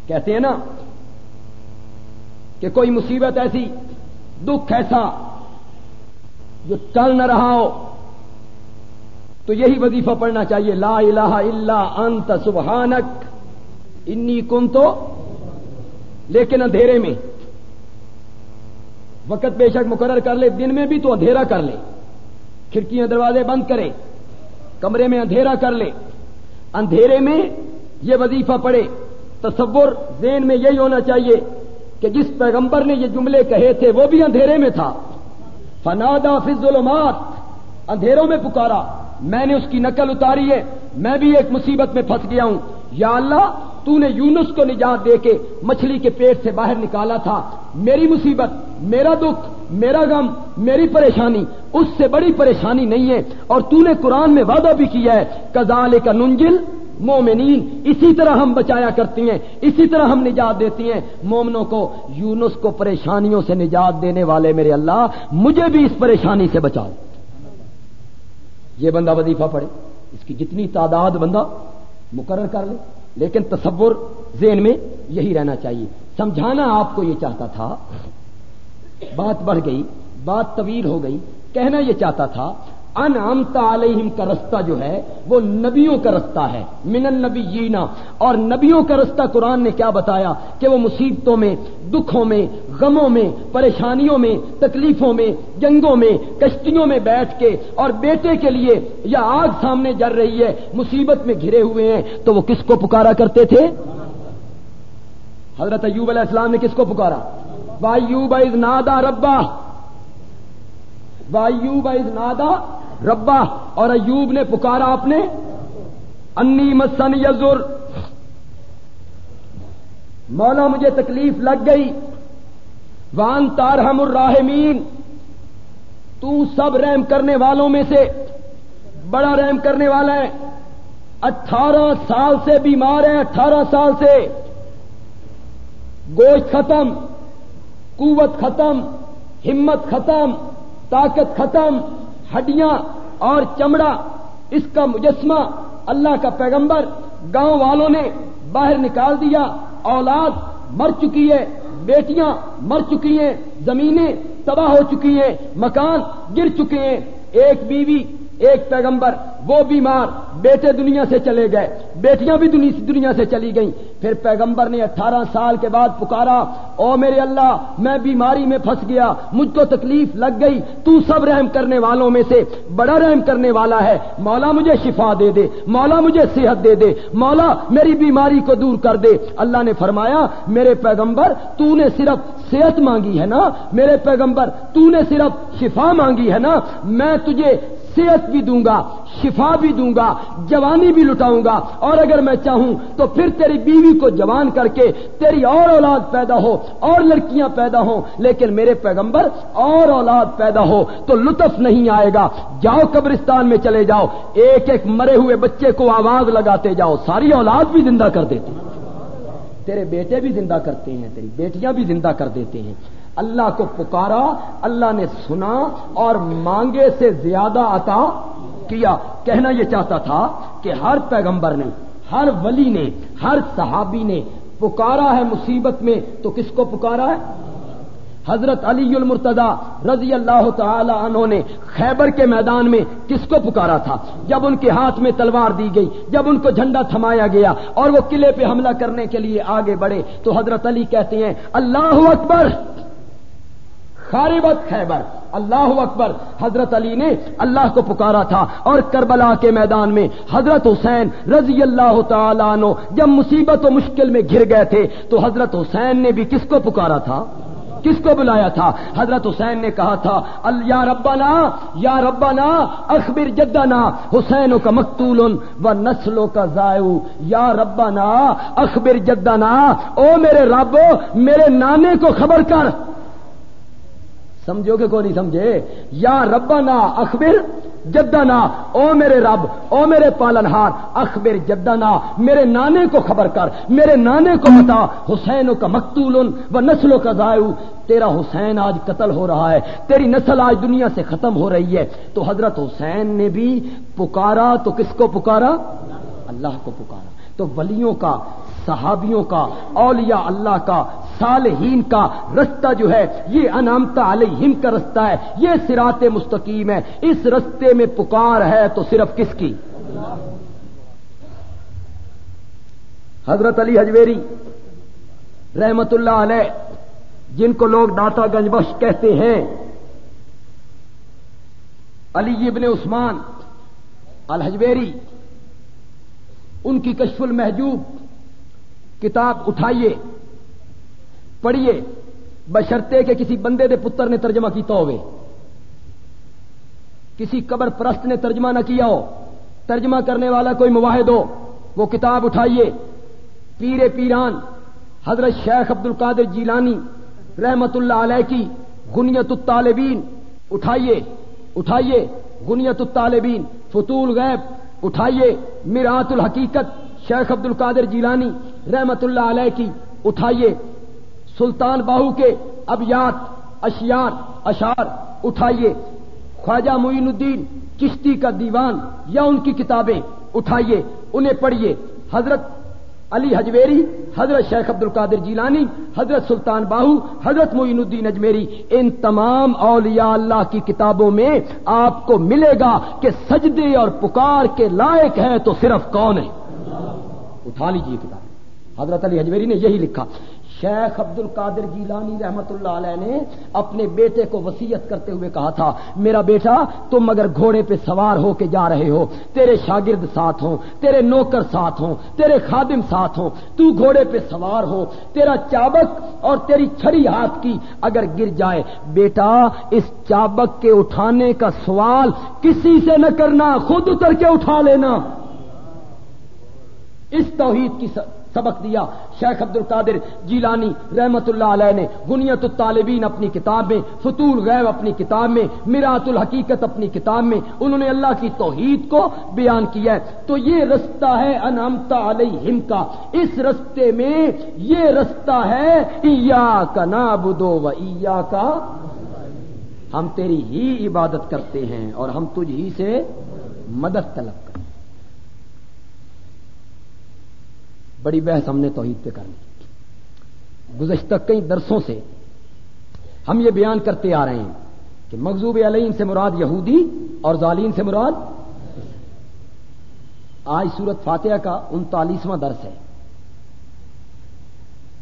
B: کہتے ہیں نا کہ کوئی مصیبت ایسی، دکھ ایسا جو چل نہ رہا ہو، تو یہی وظیفہ پڑھنا چاہیے۔ لا الہ الا انت سبحانک، انی کن تو لیکن اندھیرے میں۔ وقت بے شک مقرر کر لے، دن میں بھی تو اندھیرا کر لے۔ کھڑکیاں دروازے بند کرے، کمرے میں اندھیرا کر لے۔ اندھیرے میں یہ وظیفہ پڑے تصور ذہن میں یہی ہونا چاہیے کہ جس پیغمبر نے یہ جملے کہے تھے، وہ بھی اندھیرے میں تھا۔ فنادا فی الظلمات، اندھیروں میں پکارا۔ میں نے اس کی نقل اتاری ہے، میں بھی ایک مصیبت میں پھنس گیا ہوں۔ یا اللہ تو نے یونس کو نجات دے کے مچھلی کے پیٹ سے باہر نکالا تھا۔ میری مصیبت، میرا دکھ، میرا غم، میری پریشانی، اس سے بڑی پریشانی نہیں ہے۔ اور تو نے قرآن میں وعدہ بھی کیا ہے کزال کا ننجل مومنین، اسی طرح ہم بچایا کرتی ہیں، اسی طرح ہم نجات دیتی ہیں۔ مومنوں کو، یونس کو پریشانیوں سے نجات دینے والے میرے اللہ، مجھے بھی اس پریشانی سے بچاؤ۔ یہ بندہ وظیفہ پڑے اس کی جتنی تعداد بندہ مقرر کر لے۔ لیکن تصور ذہن میں یہی رہنا چاہیے۔ سمجھانا آپ کو یہ چاہتا تھا، بات بڑھ گئی، بات طویل ہو گئی، کہنا یہ چاہتا تھا انعمتا علیہم کا رستہ جو ہے وہ نبیوں کا رستہ ہے، من النبی جینا اور نبیوں کا رستہ قرآن نے کیا بتایا؟ کہ وہ مصیبتوں میں، دکھوں میں، غموں میں، پریشانیوں میں، تکلیفوں میں، جنگوں میں، کشتیوں میں بیٹھ کے اور بیٹے کے لیے یا آگ سامنے جر رہی ہے، مصیبت میں گھرے ہوئے ہیں، تو وہ کس کو پکارا کرتے تھے؟ حضرت ایوب علیہ السلام نے کس کو پکارا؟ وایوب از نادا ربا وایوب از نادا ربا اور ایوب نے پکارا اپنے انی مسن یزر۔ مولا مجھے تکلیف لگ گئی۔ وان تارہم الراحمین تو سب رحم کرنے والوں میں سے بڑا رحم کرنے والا ہے۔ اٹھارہ سال سے بیمار ہے، اٹھارہ سال سے۔ گوشت ختم، قوت ختم، ہمت ختم، طاقت ختم۔ ہڈیاں اور چمڑا، اس کا مجسمہ اللہ کا پیغمبر گاؤں والوں نے باہر نکال دیا۔ اولاد مر چکی ہے، بیٹیاں مر چکی ہیں، زمینیں تباہ ہو چکی ہیں، مکان گر چکے ہیں۔ ایک بیوی ایک پیغمبر، وہ بیمار بیٹے دنیا سے چلے گئے۔ بیٹیاں بھی دنیا سے چلی گئیں۔ پھر پیغمبر نے اٹھارہ سال کے بعد پکارا، او میرے اللہ، میں بیماری میں پھنس گیا، مجھ کو تکلیف لگ گئی، تو سب رحم کرنے والوں میں سے بڑا رحم کرنے والا ہے۔ مولا مجھے شفا دے دے، مولا مجھے صحت دے دے، مولا میری بیماری کو دور کر دے۔ اللہ نے فرمایا، میرے پیغمبر، تو نے صرف صحت مانگی ہے نا؟ میرے پیغمبر، تو نے صرف شفا مانگی ہے نا؟ میں تجھے صحت بھی دوں گا، شفا بھی دوں گا، جوانی بھی لٹاؤں گا۔ اور اگر میں چاہوں تو پھر تیری بیوی کو جوان کر کے تیری اور اولاد پیدا ہو، اور لڑکیاں پیدا ہوں۔ لیکن میرے پیغمبر، اور اولاد پیدا ہو تو لطف نہیں آئے گا۔ جاؤ قبرستان میں چلے جاؤ۔ ایک ایک مرے ہوئے بچے کو آواز لگاتے جاؤ۔ ساری اولاد بھی زندہ کر دیتے تیرے بیٹے بھی زندہ کرتے ہیں، تیری بیٹیاں بھی زندہ کر دیتے ہیں۔ اللہ کو پکارا، اللہ نے سنا اور مانگے سے زیادہ عطا کیا۔ کہنا یہ چاہتا تھا کہ ہر پیغمبر نے، ہر ولی نے، ہر صحابی نے پکارا ہے مصیبت میں، تو کس کو پکارا ہے؟ حضرت علی المرتدا رضی اللہ تعالی عنہ نے خیبر کے میدان میں کس کو پکارا تھا؟ جب ان کے ہاتھ میں تلوار دی گئی، جب ان کو جھنڈا تھمایا گیا اور وہ قلعے پہ حملہ کرنے کے لیے آگے بڑھے، تو حضرت علی کہتے ہیں، اللہ اکبر! خاربت خیبر۔ اللہ اکبر۔ حضرت علی نے اللہ کو پکارا تھا اور کربلا کے میدان میں حضرت حسین رضی اللہ تعالیٰ عنہ جب مصیبت و مشکل میں گر گئے تھے تو حضرت حسین نے بھی کس کو پکارا تھا؟ کس کو بلایا تھا؟ حضرت حسین نے کہا تھا یا ربنا یا ربنا، اخبر جدنا حسین کا مقتول و نسلوں کا ضائع، یا ربنا، اخبر جدنا، او میرے رب، میرے نانے کو خبر کر۔ سمجھو گے کو نہیں سمجھے؟ یا ربنا اخبر جدنا، او میرے رب، او میرے پالن ہار اخبر جدنا، میرے نانے کو خبر کر، میرے نانے کو بتا حسین کا مقتول و نسلوں کا ضائع، تیرا حسین آج قتل ہو رہا ہے، تیری نسل آج دنیا سے ختم ہو رہی ہے۔ تو حضرت حسین نے بھی پکارا، تو کس کو پکارا؟ اللہ کو پکارا۔ تو ولیوں کا، صحابیوں کا، اولیاء اللہ کا، صالحین کا رستہ جو ہے، یہ انامتا علیہم کا رستہ ہے، یہ سرات مستقیم ہے۔ اس رستے میں پکار ہے تو صرف کس کی؟ حضرت علی حجویری رحمت اللہ علیہ، جن کو لوگ داتا گنج بخش کہتے ہیں۔ علی ابن عثمان الحجویری ان کی کشف المحجوب۔ کتاب اٹھائیے، پڑھیے بشرتے کہ کسی بندے دے پتر نے ترجمہ کیتا ہوئے۔ کسی قبر پرست نے ترجمہ نہ کیا ہو۔ ترجمہ کرنے والا کوئی مواحد ہو، وہ کتاب اٹھائیے۔ پیر پیران، حضرت شیخ عبد القادر جیلانی رحمت اللہ علیہ کی گنیت الطالبین، اٹھائیے اٹھائیے گنیت الطالبین، فتول غیب۔ اٹھائیے میرات الحقیقت شیخ عبد القادر جیلانی رحمت اللہ علیہ کی، اٹھائیے۔ سلطان باہو کے ابیات اشیار اشار اٹھائیے۔ خواجہ معین الدین کشتی کا دیوان یا ان کی کتابیں، اٹھائیے۔ انہیں پڑھیے۔ حضرت علی حجویری حضرت شیخ عبد القادر جیلانی، حضرت سلطان باہو، حضرت معین الدین اجمیری، ان تمام اولیاء اللہ کی کتابوں میں آپ کو ملے گا کہ سجدے اور پکار کے لائق ہے تو صرف کون ہے؟ اٹھا لیجیے کتاب۔ حضرت علی حجویری نے یہی لکھا۔ شیخ عبد القادر جیلانی رحمت اللہ علیہ نے اپنے بیٹے کو وسیعت کرتے ہوئے کہا تھا، میرا بیٹا، تم اگر گھوڑے پہ سوار ہو کے جا رہے ہو، تیرے شاگرد ساتھ ہوں، تیرے نوکر ساتھ ہوں، تیرے خادم ساتھ ہوں، تو گھوڑے پہ سوار ہو، تیرا چابک اور تیری چھڑی ہاتھ کی اگر گر جائے، بیٹا، اس چابک کے اٹھانے کا سوال کسی سے نہ کرنا، خود اتر کے اٹھا لینا۔ اس توحید کی سبق دیا۔ شیخ عبد القادر جیلانی رحمت اللہ علیہ نے گنیت الطالبین اپنی کتاب میں فطول غیب اپنی کتاب میں، میرات الحقیقت اپنی کتاب میں، انہوں نے اللہ کی توحید کو بیان کیا ہے۔ تو یہ رستہ ہے انمتا علیہم کا۔ اس رستے میں یہ رستہ ہے ایا کا نابدو و ایا کا ہم تیری ہی عبادت کرتے ہیں اور ہم تجھ ہی سے مدد طلب۔ بڑی بحث ہم نے توحید پہ کرنی گزشتہ کئی درسوں سے ہم یہ بیان کرتے آ رہے ہیں کہ مغزوب علیہ سے مراد یہودی اور ظالین سے مراد آج سورت فاتحہ کا انتالیسواں درس ہے۔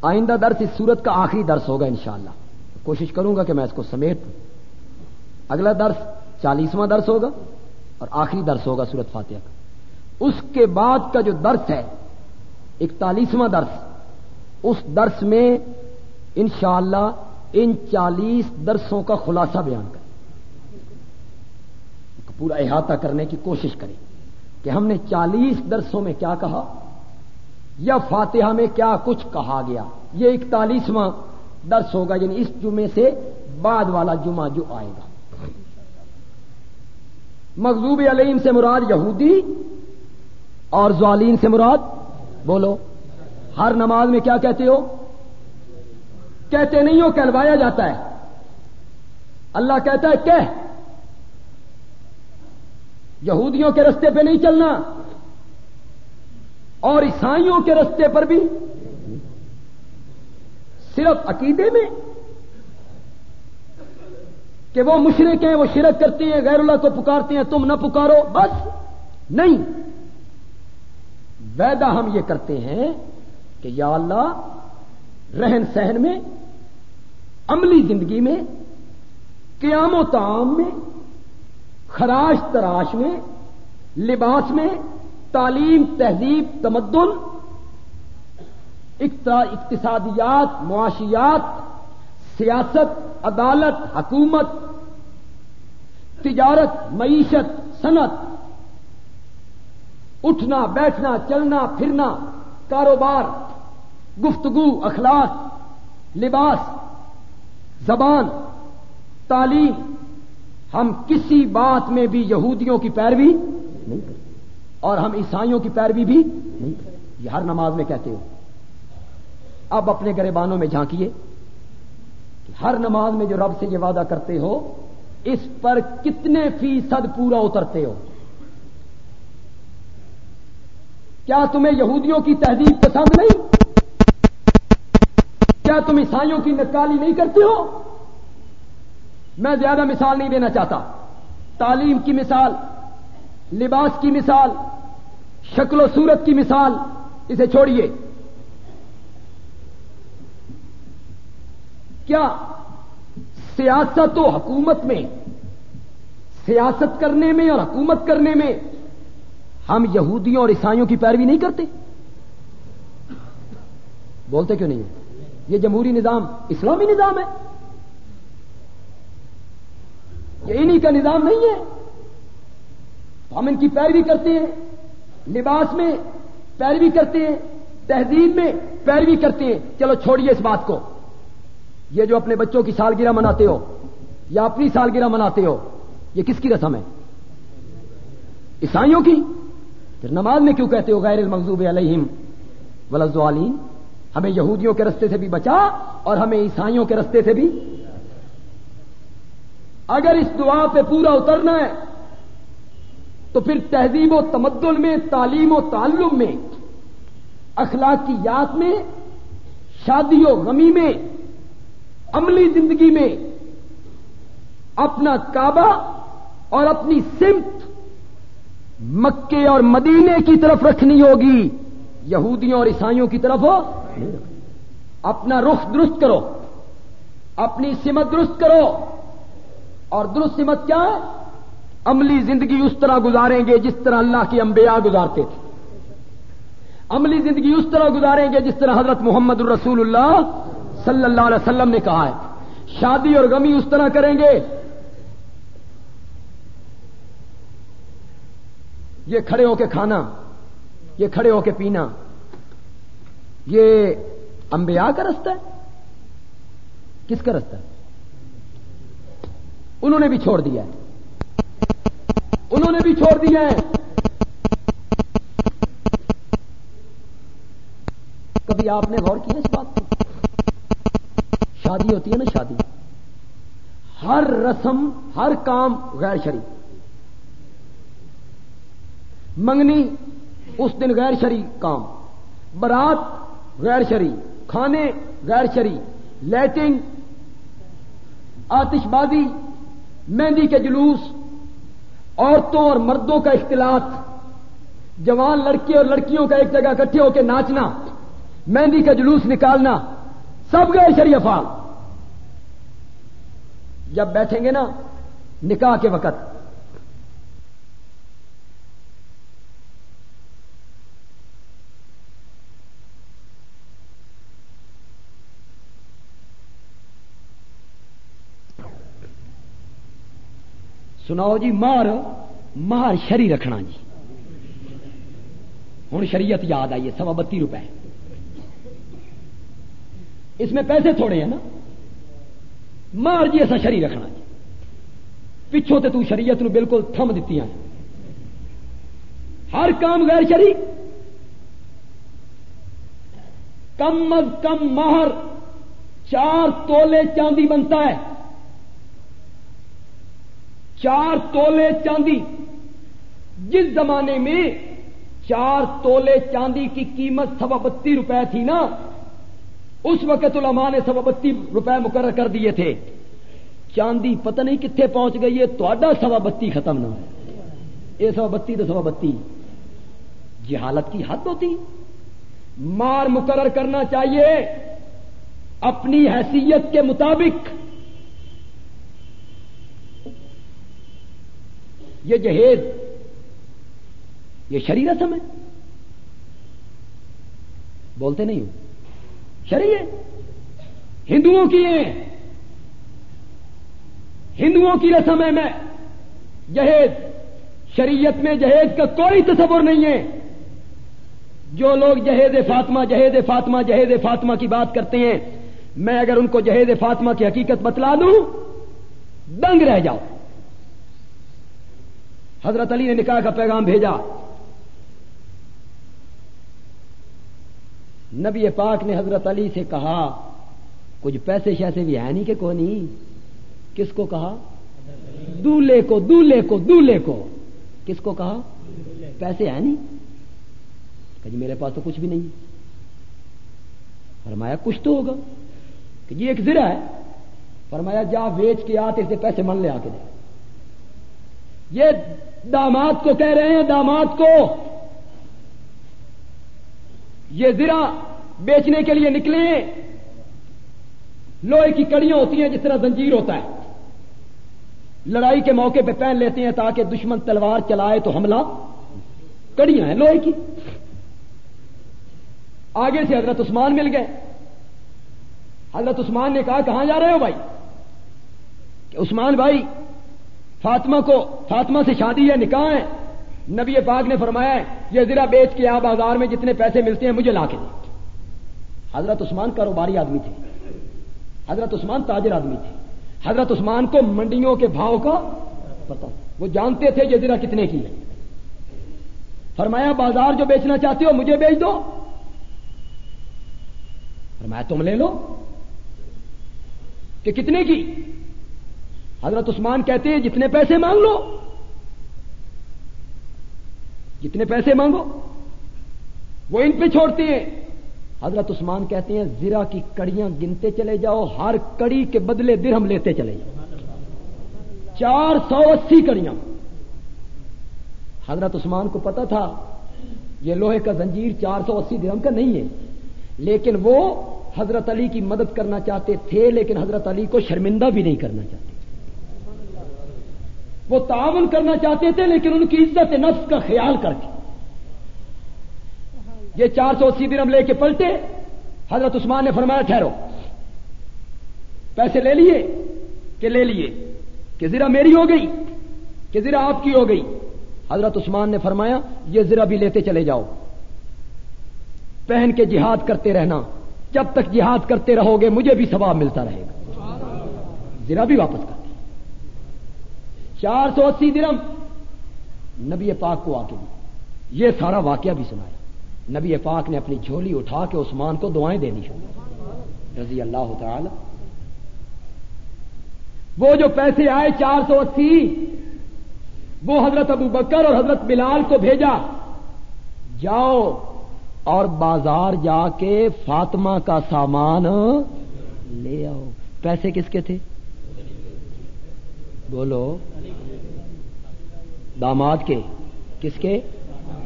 B: آئندہ درس اس سورت کا آخری درس ہوگا انشاءاللہ۔ کوشش کروں گا کہ میں اس کو سمیٹ اگلا درس چالیسواں درس ہوگا اور آخری درس ہوگا سورت فاتحہ کا۔ اس کے بعد کا جو درس ہے اکتالیسواں درس۔ اس درس میں انشاءاللہ ان چالیس درسوں کا خلاصہ بیان کریں۔ پورا احاطہ کرنے کی کوشش کریں کہ ہم نے چالیس درسوں میں کیا کہا یا فاتحہ میں کیا کچھ کہا گیا۔ یہ اکتالیسواں درس ہوگا یعنی اس جمعے سے بعد والا جمعہ جو آئے گا۔ مغزوب علیم سے مراد یہودی اور زوالین سے مراد بولو، ہر نماز میں کیا کہتے ہو؟ کہتے نہیں ہو، کہلوایا جاتا ہے۔ اللہ کہتا ہے کہ یہودیوں کے رستے پہ نہیں چلنا۔ اور عیسائیوں کے رستے پر بھی۔ صرف عقیدے میں۔ کہ وہ مشرق ہیں، وہ شرک کرتے ہیں، غیر اللہ کو پکارتے ہیں، تم نہ پکارو، بس۔ نہیں۔ ویدا ہم یہ کرتے ہیں کہ یا اللہ، رہن سہن میں، عملی زندگی میں، قیام و تعام میں، خراش تراش میں، لباس میں، تعلیم، تہذیب، تمدن اقتصادیات، معاشیات، سیاست، عدالت، حکومت، تجارت، معیشت، صنعت اٹھنا، بیٹھنا، چلنا، پھرنا، کاروبار، گفتگو، اخلاق، لباس، زبان، تعلیم۔ ہم کسی بات میں بھی یہودیوں کی پیروی نہیں کرتے اور ہم عیسائیوں کی پیروی بھی نہیں کرتے۔ یہ ہر نماز میں کہتے ہو اب اپنے گریبانوں میں جھانکیے کہ ہر نماز میں جو رب سے یہ وعدہ کرتے ہو، اس پر کتنے فیصد پورا اترتے ہو؟ کیا تمہیں یہودیوں کی تہذیب پسند نہیں؟ کیا تم عیسائیوں کی نکالی نہیں کرتے ہو؟ میں زیادہ مثال نہیں دینا چاہتا۔ تعلیم کی مثال، لباس کی مثال، شکل و صورت کی مثال، اسے چھوڑیے۔ کیا سیاست و حکومت میں، سیاست کرنے میں اور حکومت کرنے میں ہم یہودیوں اور عیسائیوں کی پیروی نہیں کرتے۔ بولتے کیوں نہیں یہ جمہوری نظام اسلامی نظام ہے۔ یہ انہی کا نظام نہیں ہے۔ ہم ان کی پیروی کرتے ہیں، لباس میں پیروی کرتے ہیں، تہذیب میں پیروی کرتے ہیں۔ چلو چھوڑیے اس بات کو۔ یہ جو اپنے بچوں کی سالگرہ مناتے ہو، یا اپنی سالگرہ مناتے ہو، یہ کس کی رسم ہے؟ عیسائیوں کی؟ پھر نماز میں کیوں کہتے ہو غیر المغضوب علیہم ولزوالین ہمیں یہودیوں کے رستے سے بھی بچا اور ہمیں عیسائیوں کے رستے سے بھی۔ اگر اس دعا پہ پورا اترنا ہے، تو پھر تہذیب و تمدن میں، تعلیم و تعلم میں اخلاقیات میں، شادی و غمی میں، عملی زندگی میں، اپنا کعبہ اور اپنی سمت مکے اور مدینے کی طرف رکھنی ہوگی۔ یہودیوں اور عیسائیوں کی طرف ہو۔ اپنا رخ درست کرو۔ اپنی سمت درست کرو۔ اور درست سمت کیا؟ ہے عملی زندگی اس طرح گزاریں گے جس طرح اللہ کے انبیاء گزارتے تھے۔ عملی زندگی اس طرح گزاریں گے جس طرح حضرت محمد الرسول اللہ صلی اللہ علیہ وسلم نے کہا ہے۔ شادی اور غمی اس طرح کریں گے۔ یہ کھڑے ہو کے کھانا، یہ کھڑے ہو کے پینا، یہ انبیاء کا رستہ ہے؟ کس کا رستہ؟ ہے انہوں نے بھی چھوڑ دیا ہے۔ انہوں نے بھی چھوڑ دیا ہے۔ کبھی آپ نے غور کیا اس بات کو؟ شادی ہوتی ہے نا شادی۔ ہر رسم، ہر کام غیر شریف۔ منگنی، اس دن غیر شری کام۔ برات غیر شری کھانے غیر شری لیٹنگ آتش بازی، مہندی کے جلوس، عورتوں اور مردوں کا اختلاط، جوان لڑکے اور لڑکیوں کا ایک جگہ اکٹھے ہو کے ناچنا، مہندی کا جلوس نکالنا، سب گئے شریع افعال۔ جب بیٹھیں گے نا، نکاح کے وقت سناؤ جی مار مار شری رکھنا جی۔ ہوں شریعت یاد آئی ہے، سوا بتی روپے۔ اس میں پیسے تھوڑے ہیں نا۔ مار جی ایسا شری رکھنا جی۔ پچھوں تے تو شریعت نو بالکل تھم دیتی ہیں۔ ہر کام غیر شری۔ کم از کم مہر چار تولے چاندی بنتا ہے۔ چار تولے چاندی۔ جس زمانے میں چار تولے چاندی کی قیمت سوا بتی روپے تھی نا، اس وقت علماء نے سوا بتی روپے مقرر کر دیے تھے۔ چاندی پتہ نہیں کتنے پہنچ گئی ہے تو سوا بتی ختم نہ یہ سوا بتی تو سوا بتی۔ جی جہالت کی حد ہوتی۔ مار مقرر کرنا چاہیے۔ اپنی حیثیت کے مطابق یہ جہیز، یہ شری رسم ہے بولتے نہیں ہو۔ شری ہے ہندوؤں کی ہے۔ ہندوؤں کی رسم ہے میں۔ جہیز۔ شریعت میں جہیز کا کوئی تصور نہیں ہے۔ جو لوگ جہیز فاطمہ جہیز فاطمہ جہیز فاطمہ کی بات کرتے ہیں، میں اگر ان کو جہیز فاطمہ کی حقیقت بتلا دوں، دنگ رہ جاؤ۔ حضرت علی نے نکاح کا پیغام بھیجا۔ نبی پاک نے حضرت علی سے کہا، کچھ پیسے شیسے بھی ہے نہیں کہ کون نہیں؟ کس کو کہا؟ دولے کو دولے کو دولے کو۔ کس کو کہا؟ پیسے ہیں نہیں؟ کہ جی میرے پاس تو کچھ بھی نہیں۔ فرمایا، کچھ تو ہوگا۔ کہ جی ایک زرا ہے۔ فرمایا، جا بیچ کے آتے سے پیسے من لے آ کے دے۔ یہ داماد کو کہہ رہے ہیں، داماد کو۔ یہ زرا بیچنے کے لیے نکلے لوہے کی کڑیاں ہوتی ہیں، جس طرح زنجیر ہوتا ہے۔ لڑائی کے موقع پہ پہن لیتے ہیں تاکہ دشمن تلوار چلائے تو حملہ۔ کڑیاں ہیں لوہے کی۔ آگے سے حضرت عثمان مل گئے۔ حضرت عثمان نے کہا، کہاں جا رہے ہو بھائی؟ کہ عثمان بھائی فاطمہ کو، فاطمہ سے شادی ہے نکاح ہے؟ نبی پاک نے فرمایا ہے، یہ ذرا بیچ کے آپ بازار میں جتنے پیسے ملتے ہیں مجھے لا کے دیں۔ حضرت عثمان کاروباری آدمی تھے۔ حضرت عثمان تاجر آدمی تھے۔ حضرت عثمان کو منڈیوں کے بھاؤ کا پتا وہ جانتے تھے یہ ذرا کتنے کی ہے۔ فرمایا، بازار جو بیچنا چاہتے ہو مجھے بیچ دو۔ فرمایا، تم لے لو۔ کہ کتنے کی؟ حضرت عثمان کہتے ہیں، جتنے پیسے مانگ لو جتنے پیسے مانگو۔ وہ ان پہ چھوڑتے ہیں۔ حضرت عثمان کہتے ہیں، زرا کی کڑیاں گنتے چلے جاؤ، ہر کڑی کے بدلے درہم لیتے چلے جاؤ۔ چار سو اسی کڑیاں۔ حضرت عثمان کو پتا تھا، یہ لوہے کا زنجیر چار سو اسی درہم کا نہیں ہے۔ لیکن وہ حضرت علی کی مدد کرنا چاہتے تھے، لیکن حضرت علی کو شرمندہ بھی نہیں کرنا چاہتے۔ وہ تعاون کرنا چاہتے تھے لیکن ان کی عزت نفس کا خیال کر کے۔ یہ چار سو اسی درم لے کے پلٹے۔ حضرت عثمان نے فرمایا، ٹھہرو۔ پیسے لے لیے کہ لے لیے۔ کہ زرا میری ہو گئی، کہ زرا آپ کی ہو گئی۔ حضرت عثمان نے فرمایا، یہ زرا بھی لیتے چلے جاؤ۔ پہن کے جہاد کرتے رہنا۔ جب تک جہاد کرتے رہو گے، مجھے بھی ثواب ملتا رہے گا۔ ذرا بھی واپس کرتے چار سو اسی درم نبی پاک کو آ کے دی۔ یہ سارا واقعہ بھی سنایا۔ نبی پاک نے اپنی جھولی اٹھا کے عثمان کو دعائیں دینی شروع رضی اللہ تعالی۔ وہ جو پیسے آئے چار سو اسی، وہ حضرت ابو بکر اور حضرت بلال کو بھیجا۔ جاؤ اور بازار جا کے فاطمہ کا سامان لے آؤ۔ پیسے کس کے تھے؟ بولو۔ داماد کے۔ کس کے؟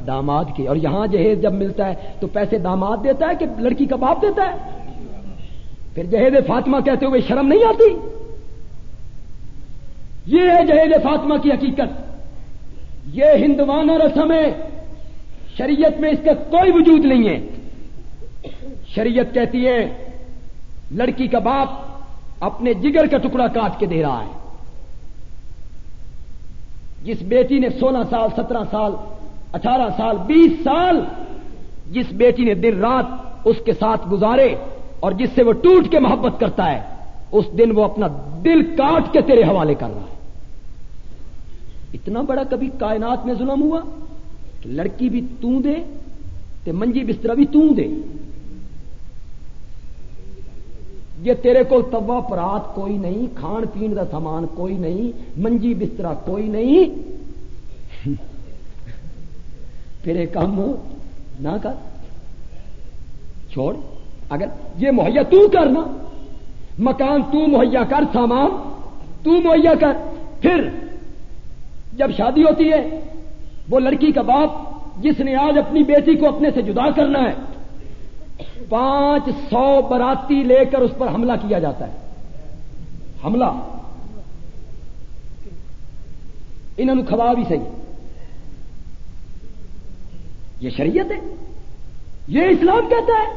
B: داماد کے۔ اور یہاں جہیز جب ملتا ہے تو پیسے داماد دیتا ہے کہ لڑکی کا باپ دیتا ہے؟ پھر جہیز فاطمہ کہتے ہوئے شرم نہیں آتی؟ یہ ہے جہیز فاطمہ کی حقیقت۔ یہ ہندوانہ رسم ہے۔ شریعت میں اس کا کوئی وجود نہیں ہے۔ شریعت کہتی ہے، لڑکی کا باپ اپنے جگر کا ٹکڑا کاٹ کے دے رہا ہے۔ جس بیٹی نے سولہ سال، سترہ سال، اٹھارہ سال، بیس سال جس بیٹی نے دن رات اس کے ساتھ گزارے اور جس سے وہ ٹوٹ کے محبت کرتا ہے، اس دن وہ اپنا دل کاٹ کے تیرے حوالے کر رہا ہے۔ اتنا بڑا کبھی کائنات میں ظلم ہوا کہ لڑکی بھی توں دے تے منجی بستر بھی توں دے۔ یہ تیرے کو توا پرات کوئی نہیں، کھان پین کا سامان کوئی نہیں، منجی بستر کوئی نہیں۔ پھر ایک کام نہ کر۔ چھوڑ۔ اگر یہ مہیا تو کرنا مکان تو مہیا کر، سامان تو مہیا کر۔ پھر جب شادی ہوتی ہے، وہ لڑکی کا باپ جس نے آج اپنی بیٹی کو اپنے سے جدا کرنا ہے پانچ سو براتی لے کر اس پر حملہ کیا جاتا ہے۔ حملہ۔ انہوں کھوا بھی صحیح۔ یہ شریعت ہے۔ یہ اسلام کہتا ہے۔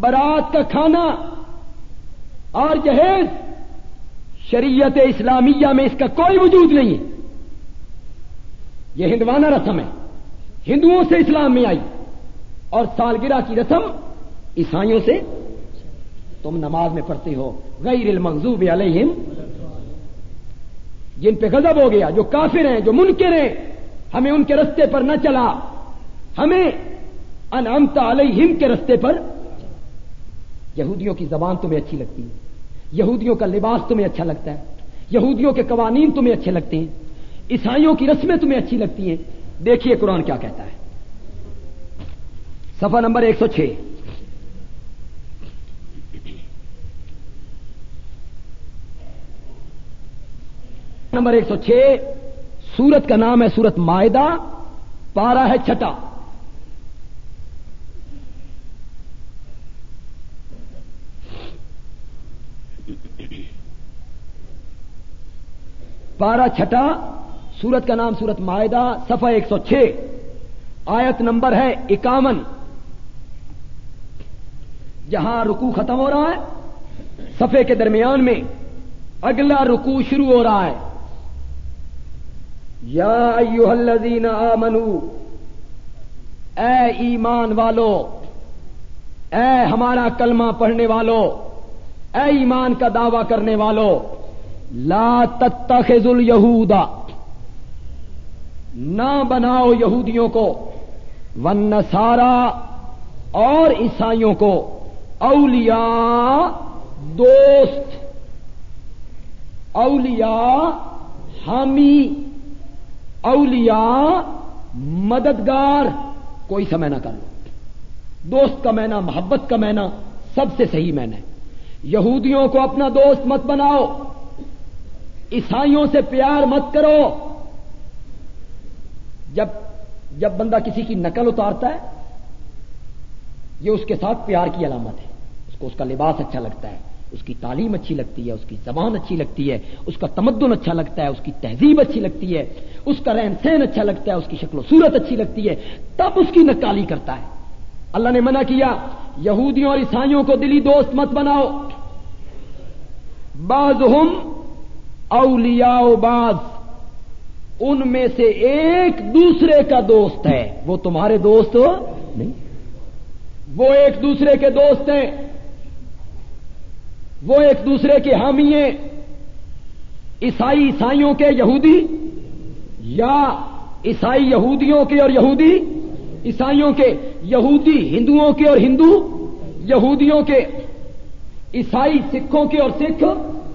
B: برات کا کھانا اور جہیز۔ شریعت اسلامیہ میں اس کا کوئی وجود نہیں ہے۔ یہ ہندوانہ رسم ہے۔ ہندوؤں سے اسلام میں آئی۔ اور سالگرہ کی رسم عیسائیوں سے تم نماز میں پڑھتے ہو۔ غیر المغضوب علیہم، جن پہ غضب ہو گیا، جو کافر ہیں، جو منکر ہیں، ہمیں ان کے رستے پر نہ چلا۔ ہمیں انعمتا علیہم کے رستے پر۔ یہودیوں کی زبان تمہیں اچھی لگتی ہے۔ یہودیوں کا لباس تمہیں اچھا لگتا ہے۔ یہودیوں کے قوانین تمہیں اچھے لگتے ہیں۔ عیسائیوں کی رسمیں تمہیں اچھی لگتی ہیں۔ دیکھیے قرآن کیا کہتا ہے۔ سفا نمبر ایک سو چھ۔ نمبر ایک سو چھ، سورت کا نام ہے سورت معدہ پارا ہے چھٹا۔ پارا چھٹا، سورت کا نام سورت معاہدہ سفا ایک سو چھ۔ آیت نمبر ہے اکاون۔ جہاں رکو ختم ہو رہا ہے سفے کے درمیان میں اگلا رکو شروع ہو رہا ہے۔ یا ایوہ الذین آمنو، اے ایمان والو، اے ہمارا کلمہ پڑھنے والو، اے ایمان کا دعوی کرنے والو، لا تتخذ الیہودا نہ بناؤ یہودیوں کو، ون سارا اور عیسائیوں کو۔ اولیاء دوست، اولیاء حامی، اولیاء مددگار، کوئی سمے نہ کر لو دوست کا مینا، محبت کا مینا، سب سے صحیح میں نے یہودیوں کو اپنا دوست مت بناؤ، عیسائیوں سے پیار مت کرو۔ جب جب بندہ کسی کی نقل اتارتا ہے، یہ اس کے ساتھ پیار کی علامت ہے۔ کو اس کا لباس اچھا لگتا ہے، اس کی تعلیم اچھی لگتی ہے، اس کی زبان اچھی لگتی ہے، اس کا تمدن اچھا لگتا ہے، اس کی تہذیب اچھی لگتی ہے، اس کا رہن سہن اچھا لگتا ہے، اس کی شکل و صورت اچھی لگتی ہے، تب اس کی نکالی کرتا ہے۔ اللہ نے منع کیا، یہودیوں اور عیسائیوں کو دلی دوست مت بناؤ۔ بعض ہم اولیاء بعض، ان میں سے ایک دوسرے کا دوست ہے۔ وہ تمہارے دوست نہیں، وہ ایک دوسرے کے دوست ہیں۔ وہ ایک دوسرے کے حامی ہیں، عیسائی عیسائیوں کے یہودی یا عیسائی یہودیوں کے اور یہودی؟ عیسائیوں کے یہودی، ہندوؤں کے اور ہندو؟ یہودیوں کے، عیسائی سکھوں کے اور سکھ؟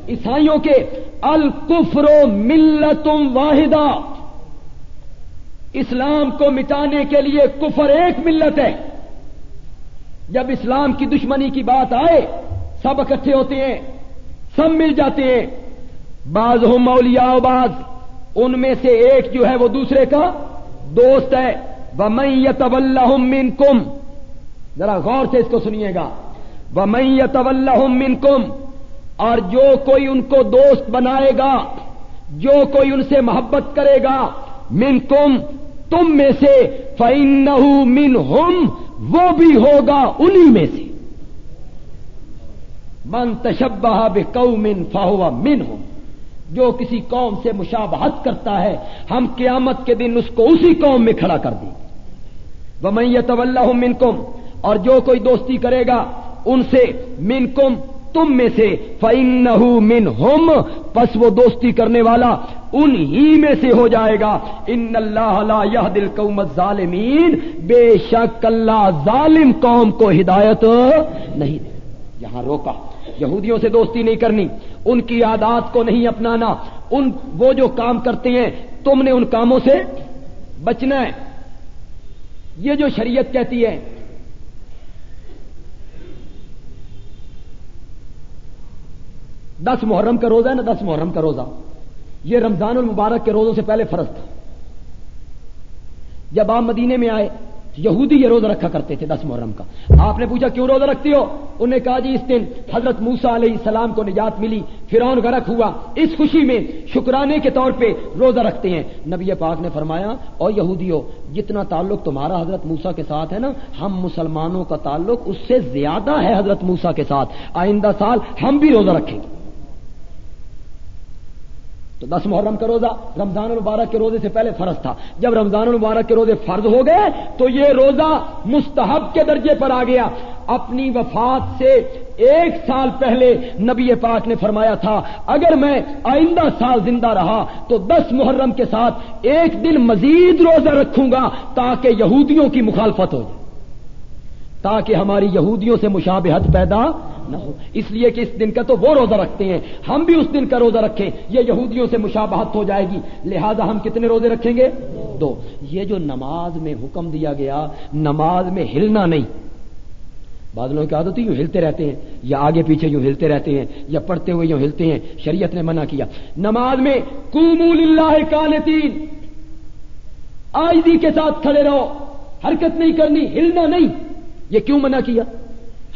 B: عیسائیوں کے، الکفر و ملتم واحدہ۔ اسلام کو مٹانے کے لیے کفر ایک ملت ہے۔ جب اسلام کی دشمنی کی بات آئے سب اکٹھے ہوتے ہیں، سب مل جاتے ہیں۔ بعض ہو مولیا بعض، ان میں سے ایک جو ہے وہ دوسرے کا دوست ہے۔ وہ من کم ذرا غور سے اس کو سنیے گا۔ وہ من کم اور جو کوئی ان کو دوست بنائے گا، جو کوئی ان سے محبت کرے گا من کم تم میں سے فین من ہم وہ بھی ہوگا انہی میں سے۔ من تشبہ بے کو من فاہوا ہوں جو کسی قوم سے مشابہت کرتا ہے، ہم قیامت کے دن اس کو اسی قوم میں کھڑا کر دیں وہ میں یہ طلّہ من کم اور جو کوئی دوستی کرے گا، ان سے من کم تم میں سے فن من ہوم پس وہ دوستی کرنے والا ان ہی میں سے ہو جائے گا۔ ان اللہ یہ دل قومت ظالمین بے شک اللہ ظالم قوم کو ہدایت نہیں دے۔ یہاں روکا۔ یہودیوں سے دوستی نہیں کرنی، ان کی عادات کو نہیں اپنانا۔ ان وہ جو کام کرتے ہیں، تم نے ان کاموں سے بچنا ہے۔ یہ جو شریعت کہتی ہے۔ دس محرم کا روزہ ہے نا؟ دس محرم کا روزہ۔ یہ رمضان المبارک کے روزوں سے پہلے فرض تھا۔ جب آپ مدینے میں آئے یہودی یہ روزہ رکھا کرتے تھے دس محرم کا۔ آپ نے پوچھا کیوں روزہ رکھتی ہو؟ انہوں نے کہا جی اس دن حضرت موسا علیہ السلام کو نجات ملی، فرعون غرق ہوا۔ اس خوشی میں شکرانے کے طور پہ روزہ رکھتے ہیں۔ نبی پاک نے فرمایا، اور یہودی ہو جتنا تعلق تمہارا حضرت موسا کے ساتھ ہے نا، ہم مسلمانوں کا تعلق اس سے زیادہ ہے حضرت موسا کے ساتھ۔ آئندہ سال ہم بھی روزہ رکھیں گے۔ تو دس محرم کا روزہ رمضان المبارک کے روزے سے پہلے فرض تھا۔ جب رمضان المبارک کے روزے فرض ہو گئے تو یہ روزہ مستحب کے درجے پر آ گیا۔ اپنی وفات سے ایک سال پہلے نبی پاک نے فرمایا تھا، اگر میں آئندہ سال زندہ رہا تو دس محرم کے ساتھ ایک دن مزید روزہ رکھوں گا تاکہ یہودیوں کی مخالفت ہو جائے۔ تاکہ ہماری یہودیوں سے مشابہت پیدا نہ ہو۔ اس لیے کہ اس دن کا تو وہ روزہ رکھتے ہیں۔ ہم بھی اس دن کا روزہ رکھیں۔ یہ یہودیوں سے مشابہت ہو جائے گی۔ لہذا ہم کتنے روزے رکھیں گے؟ دو۔ یہ جو نماز میں حکم دیا گیا، نماز میں ہلنا نہیں۔ بعض لوگوں کی عادت یوں ہلتے رہتے ہیں، یا آگے پیچھے یوں ہلتے رہتے ہیں، یا پڑھتے ہوئے یوں ہلتے ہیں۔ شریعت نے منع کیا۔ نماز میں کمول اللہ کانتین آئزی کے ساتھ کھڑے رہو۔ حرکت نہیں کرنی، ہلنا نہیں۔ یہ کیوں منع کیا؟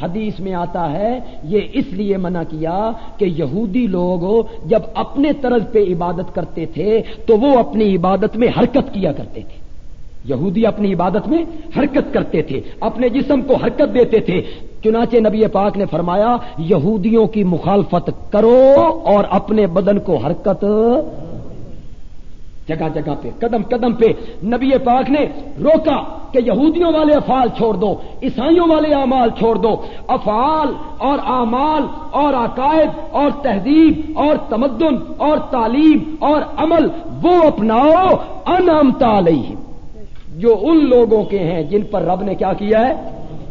B: حدیث میں آتا ہے، یہ اس لیے منع کیا کہ یہودی لوگ جب اپنے طرز پہ عبادت کرتے تھے تو وہ اپنی عبادت میں حرکت کیا کرتے تھے۔ یہودی اپنی عبادت میں حرکت کرتے تھے، اپنے جسم کو حرکت دیتے تھے۔ چنانچہ نبی پاک نے فرمایا، یہودیوں کی مخالفت کرو اور اپنے بدن کو حرکت جگہ جگہ پہ، قدم قدم پہ نبی پاک نے روکا کہ یہودیوں والے افعال چھوڑ دو، عیسائیوں والے اعمال چھوڑ دو۔ افعال اور اعمال اور عقائد اور تہذیب اور تمدن اور تعلیم اور عمل، وہ اپناؤ۔ انعامتا علیہ جو ان لوگوں کے ہیں جن پر رب نے کیا کیا ہے؟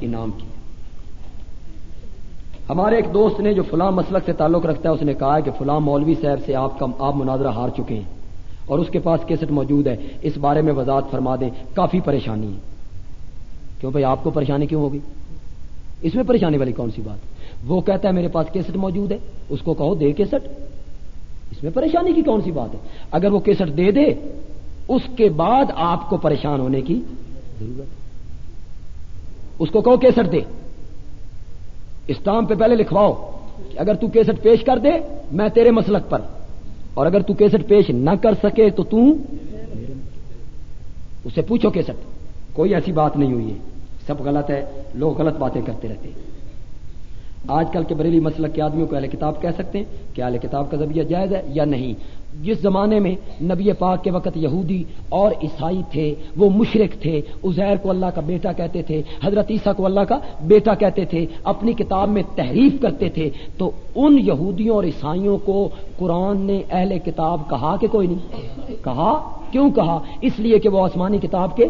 B: انعام کیا۔ ہمارے ایک دوست نے جو فلاں مسلک سے تعلق رکھتا ہے، اس نے کہا ہے کہ فلاں مولوی صاحب سے آپ کا، آپ مناظرہ ہار چکے ہیں۔ اور اس کے پاس کیسٹ موجود ہے، اس بارے میں وضاحت فرما دیں۔ کافی پریشانی ہے۔ کیوں بھائی، آپ کو پریشانی کیوں ہوگی؟ اس میں پریشانی والی کون سی بات؟ وہ کہتا ہے، میرے پاس کیسٹ موجود ہے، اس کو کہو، دے کیسٹ۔ اس میں پریشانی کی کون سی بات ہے؟ اگر وہ کیسٹ دے دے، اس کے بعد آپ کو پریشان ہونے کی ضرورت اس کو کہو، کیسٹ دے۔ اسٹام پہ پہلے لکھواؤ کہ اگر تو کیسٹ پیش کر دے، میں تیرے مسلک پر۔ اور اگر تو کیسٹ پیش نہ کر سکے تو اسے پوچھو کیسٹ۔ کوئی ایسی بات نہیں ہوئی ہے۔ سب غلط ہے۔ لوگ غلط باتیں کرتے رہتے ہیں۔ آج کل کے بریلی مسلک کے آدمیوں کو اہل کتاب کہہ سکتے ہیں کہ اہل کتاب کا ذریعہ جائز ہے یا نہیں۔ جس زمانے میں نبی پاک کے وقت یہودی اور عیسائی تھے، وہ مشرق تھے ازیر کو اللہ کا بیٹا کہتے تھے، حضرت عیسیٰ کو اللہ کا بیٹا کہتے تھے، اپنی کتاب میں تحریف کرتے تھے، تو ان یہودیوں اور عیسائیوں کو قرآن نے اہل کتاب کہا کہ کوئی نہیں؟ کہا؟ کیوں کہا؟ اس لیے کہ وہ آسمانی کتاب کے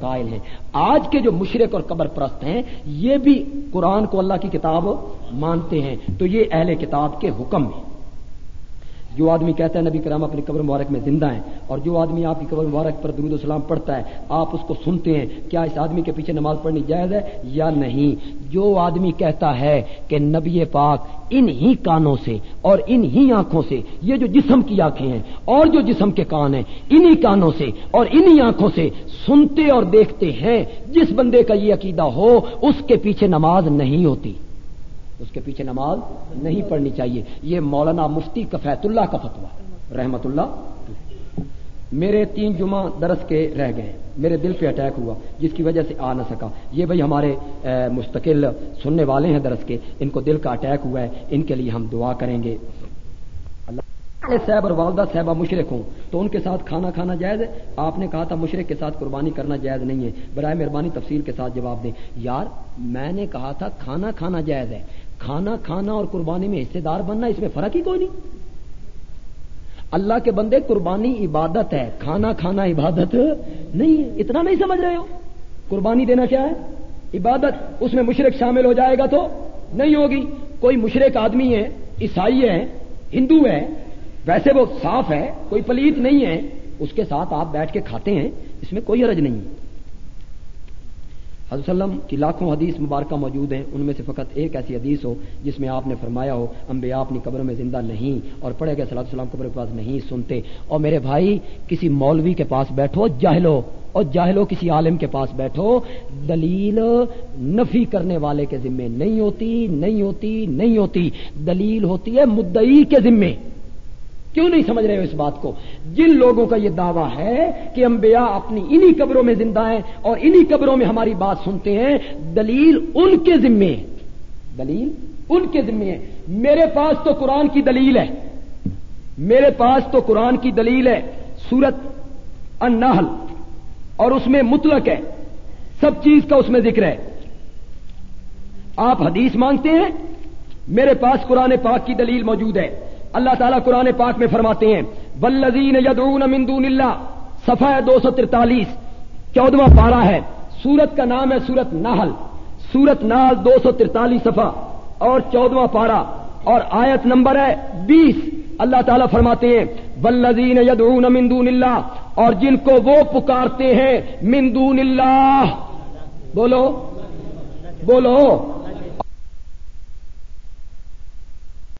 B: قائل ہیں۔ آج کے جو مشرق اور قبر پرست ہیں، یہ بھی قرآن کو اللہ کی کتاب مانتے ہیں۔ تو یہ اہل کتاب کے حکم ہیں۔ جو آدمی کہتا ہے نبی کرام اپنی قبر مبارک میں زندہ ہیں اور جو آدمی آپ کی قبر مبارک پر درود السلام پڑھتا ہے، آپ اس کو سنتے ہیں، کیا اس آدمی کے پیچھے نماز پڑھنی جائز ہے یا نہیں؟ جو آدمی کہتا ہے کہ نبی پاک ان ہی کانوں سے اور ان ہی آنکھوں سے، یہ جو جسم کی آنکھیں ہیں اور جو جسم کے کان ہیں، انہی کانوں سے اور انہی آنکھوں سے سنتے اور دیکھتے ہیں، جس بندے کا یہ عقیدہ ہو، اس کے پیچھے نماز نہیں ہوتی۔ اس کے پیچھے نماز نہیں پڑھنی چاہیے۔ یہ مولانا مفتی کفیت اللہ کا فتوا رحمت اللہ میرے تین جمعہ درس کے رہ گئے، میرے دل پہ اٹیک ہوا، جس کی وجہ سے آ نہ سکا۔ یہ بھائی ہمارے مستقل سننے والے ہیں درس کے، ان کو دل کا اٹیک ہوا ہے، ان کے لیے ہم دعا کریں گے۔ صاحب اور والدہ صاحبہ مشرق ہوں، تو ان کے ساتھ کھانا کھانا جائز ہے؟ آپ نے کہا تھا مشرق کے ساتھ قربانی کرنا جائز نہیں ہے۔ برائے مہربانی تفصیل کے ساتھ جواب دیں۔ یار، میں نے کہا تھا کھانا کھانا جائز ہے۔ کھانا کھانا اور قربانی میں حصے دار بننا، اس میں فرق ہی کوئی نہیں۔ اللہ کے بندے، قربانی عبادت ہے، کھانا کھانا عبادت نہیں ہے۔ اتنا نہیں سمجھ رہے ہو؟ قربانی دینا کیا ہے؟ عبادت، اس میں مشرق شامل ہو جائے گا تو نہیں ہوگی۔ کوئی مشرق آدمی ہے، عیسائی ہے، ہندو ہے ویسے وہ صاف ہے، کوئی پلیت نہیں ہے، اس کے ساتھ آپ بیٹھ کے کھاتے ہیں، اس میں کوئی عرض نہیں۔ حضرت وسلم کی لاکھوں حدیث مبارکہ موجود ہیں، ان میں سے فقط ایک ایسی حدیث ہو، جس میں آپ نے فرمایا ہو، انبیاء اپنی قبر میں زندہ نہیں اور پڑھے گئے صلاح السلام قبر کے پاس نہیں سنتے۔ اور میرے بھائی، کسی مولوی کے پاس بیٹھو جاہلو اور جاہلو کسی عالم کے پاس بیٹھو۔ دلیل نفی کرنے والے کے ذمے نہیں ہوتی نہیں ہوتی نہیں ہوتی۔ دلیل ہوتی ہے مدئی کے ذمے۔ کیوں نہیں سمجھ رہے ہو اس بات کو؟ جن لوگوں کا یہ دعویٰ ہے کہ انبیاء اپنی انہی قبروں میں زندہ ہیں اور انہی قبروں میں ہماری بات سنتے ہیں، دلیل ان کے ذمے دلیل ان کے ذمے ہے۔ میرے پاس تو قرآن کی دلیل ہے۔ میرے پاس تو قرآن کی دلیل ہے۔ سورت النحل اور اس میں مطلق ہے۔ سب چیز کا اس میں ذکر ہے۔ آپ حدیث مانگتے ہیں؟ میرے پاس قرآن پاک کی دلیل موجود ہے۔ اللہ تعالیٰ قرآن پاک میں فرماتے ہیں بلزین یدعون من دون اللہ صفحہ دو سو ترتالیس چودواں پارا ہے، سورت کا نام ہے سورت ناہل سورت نال دو سو ترتالیس صفحہ، اور چودواں پارا اور آیت نمبر ہے بیس۔ اللہ تعالیٰ فرماتے ہیں بلزین یدعون من دون اللہ اور جن کو وہ پکارتے ہیں، من دون اللہ بولو بولو۔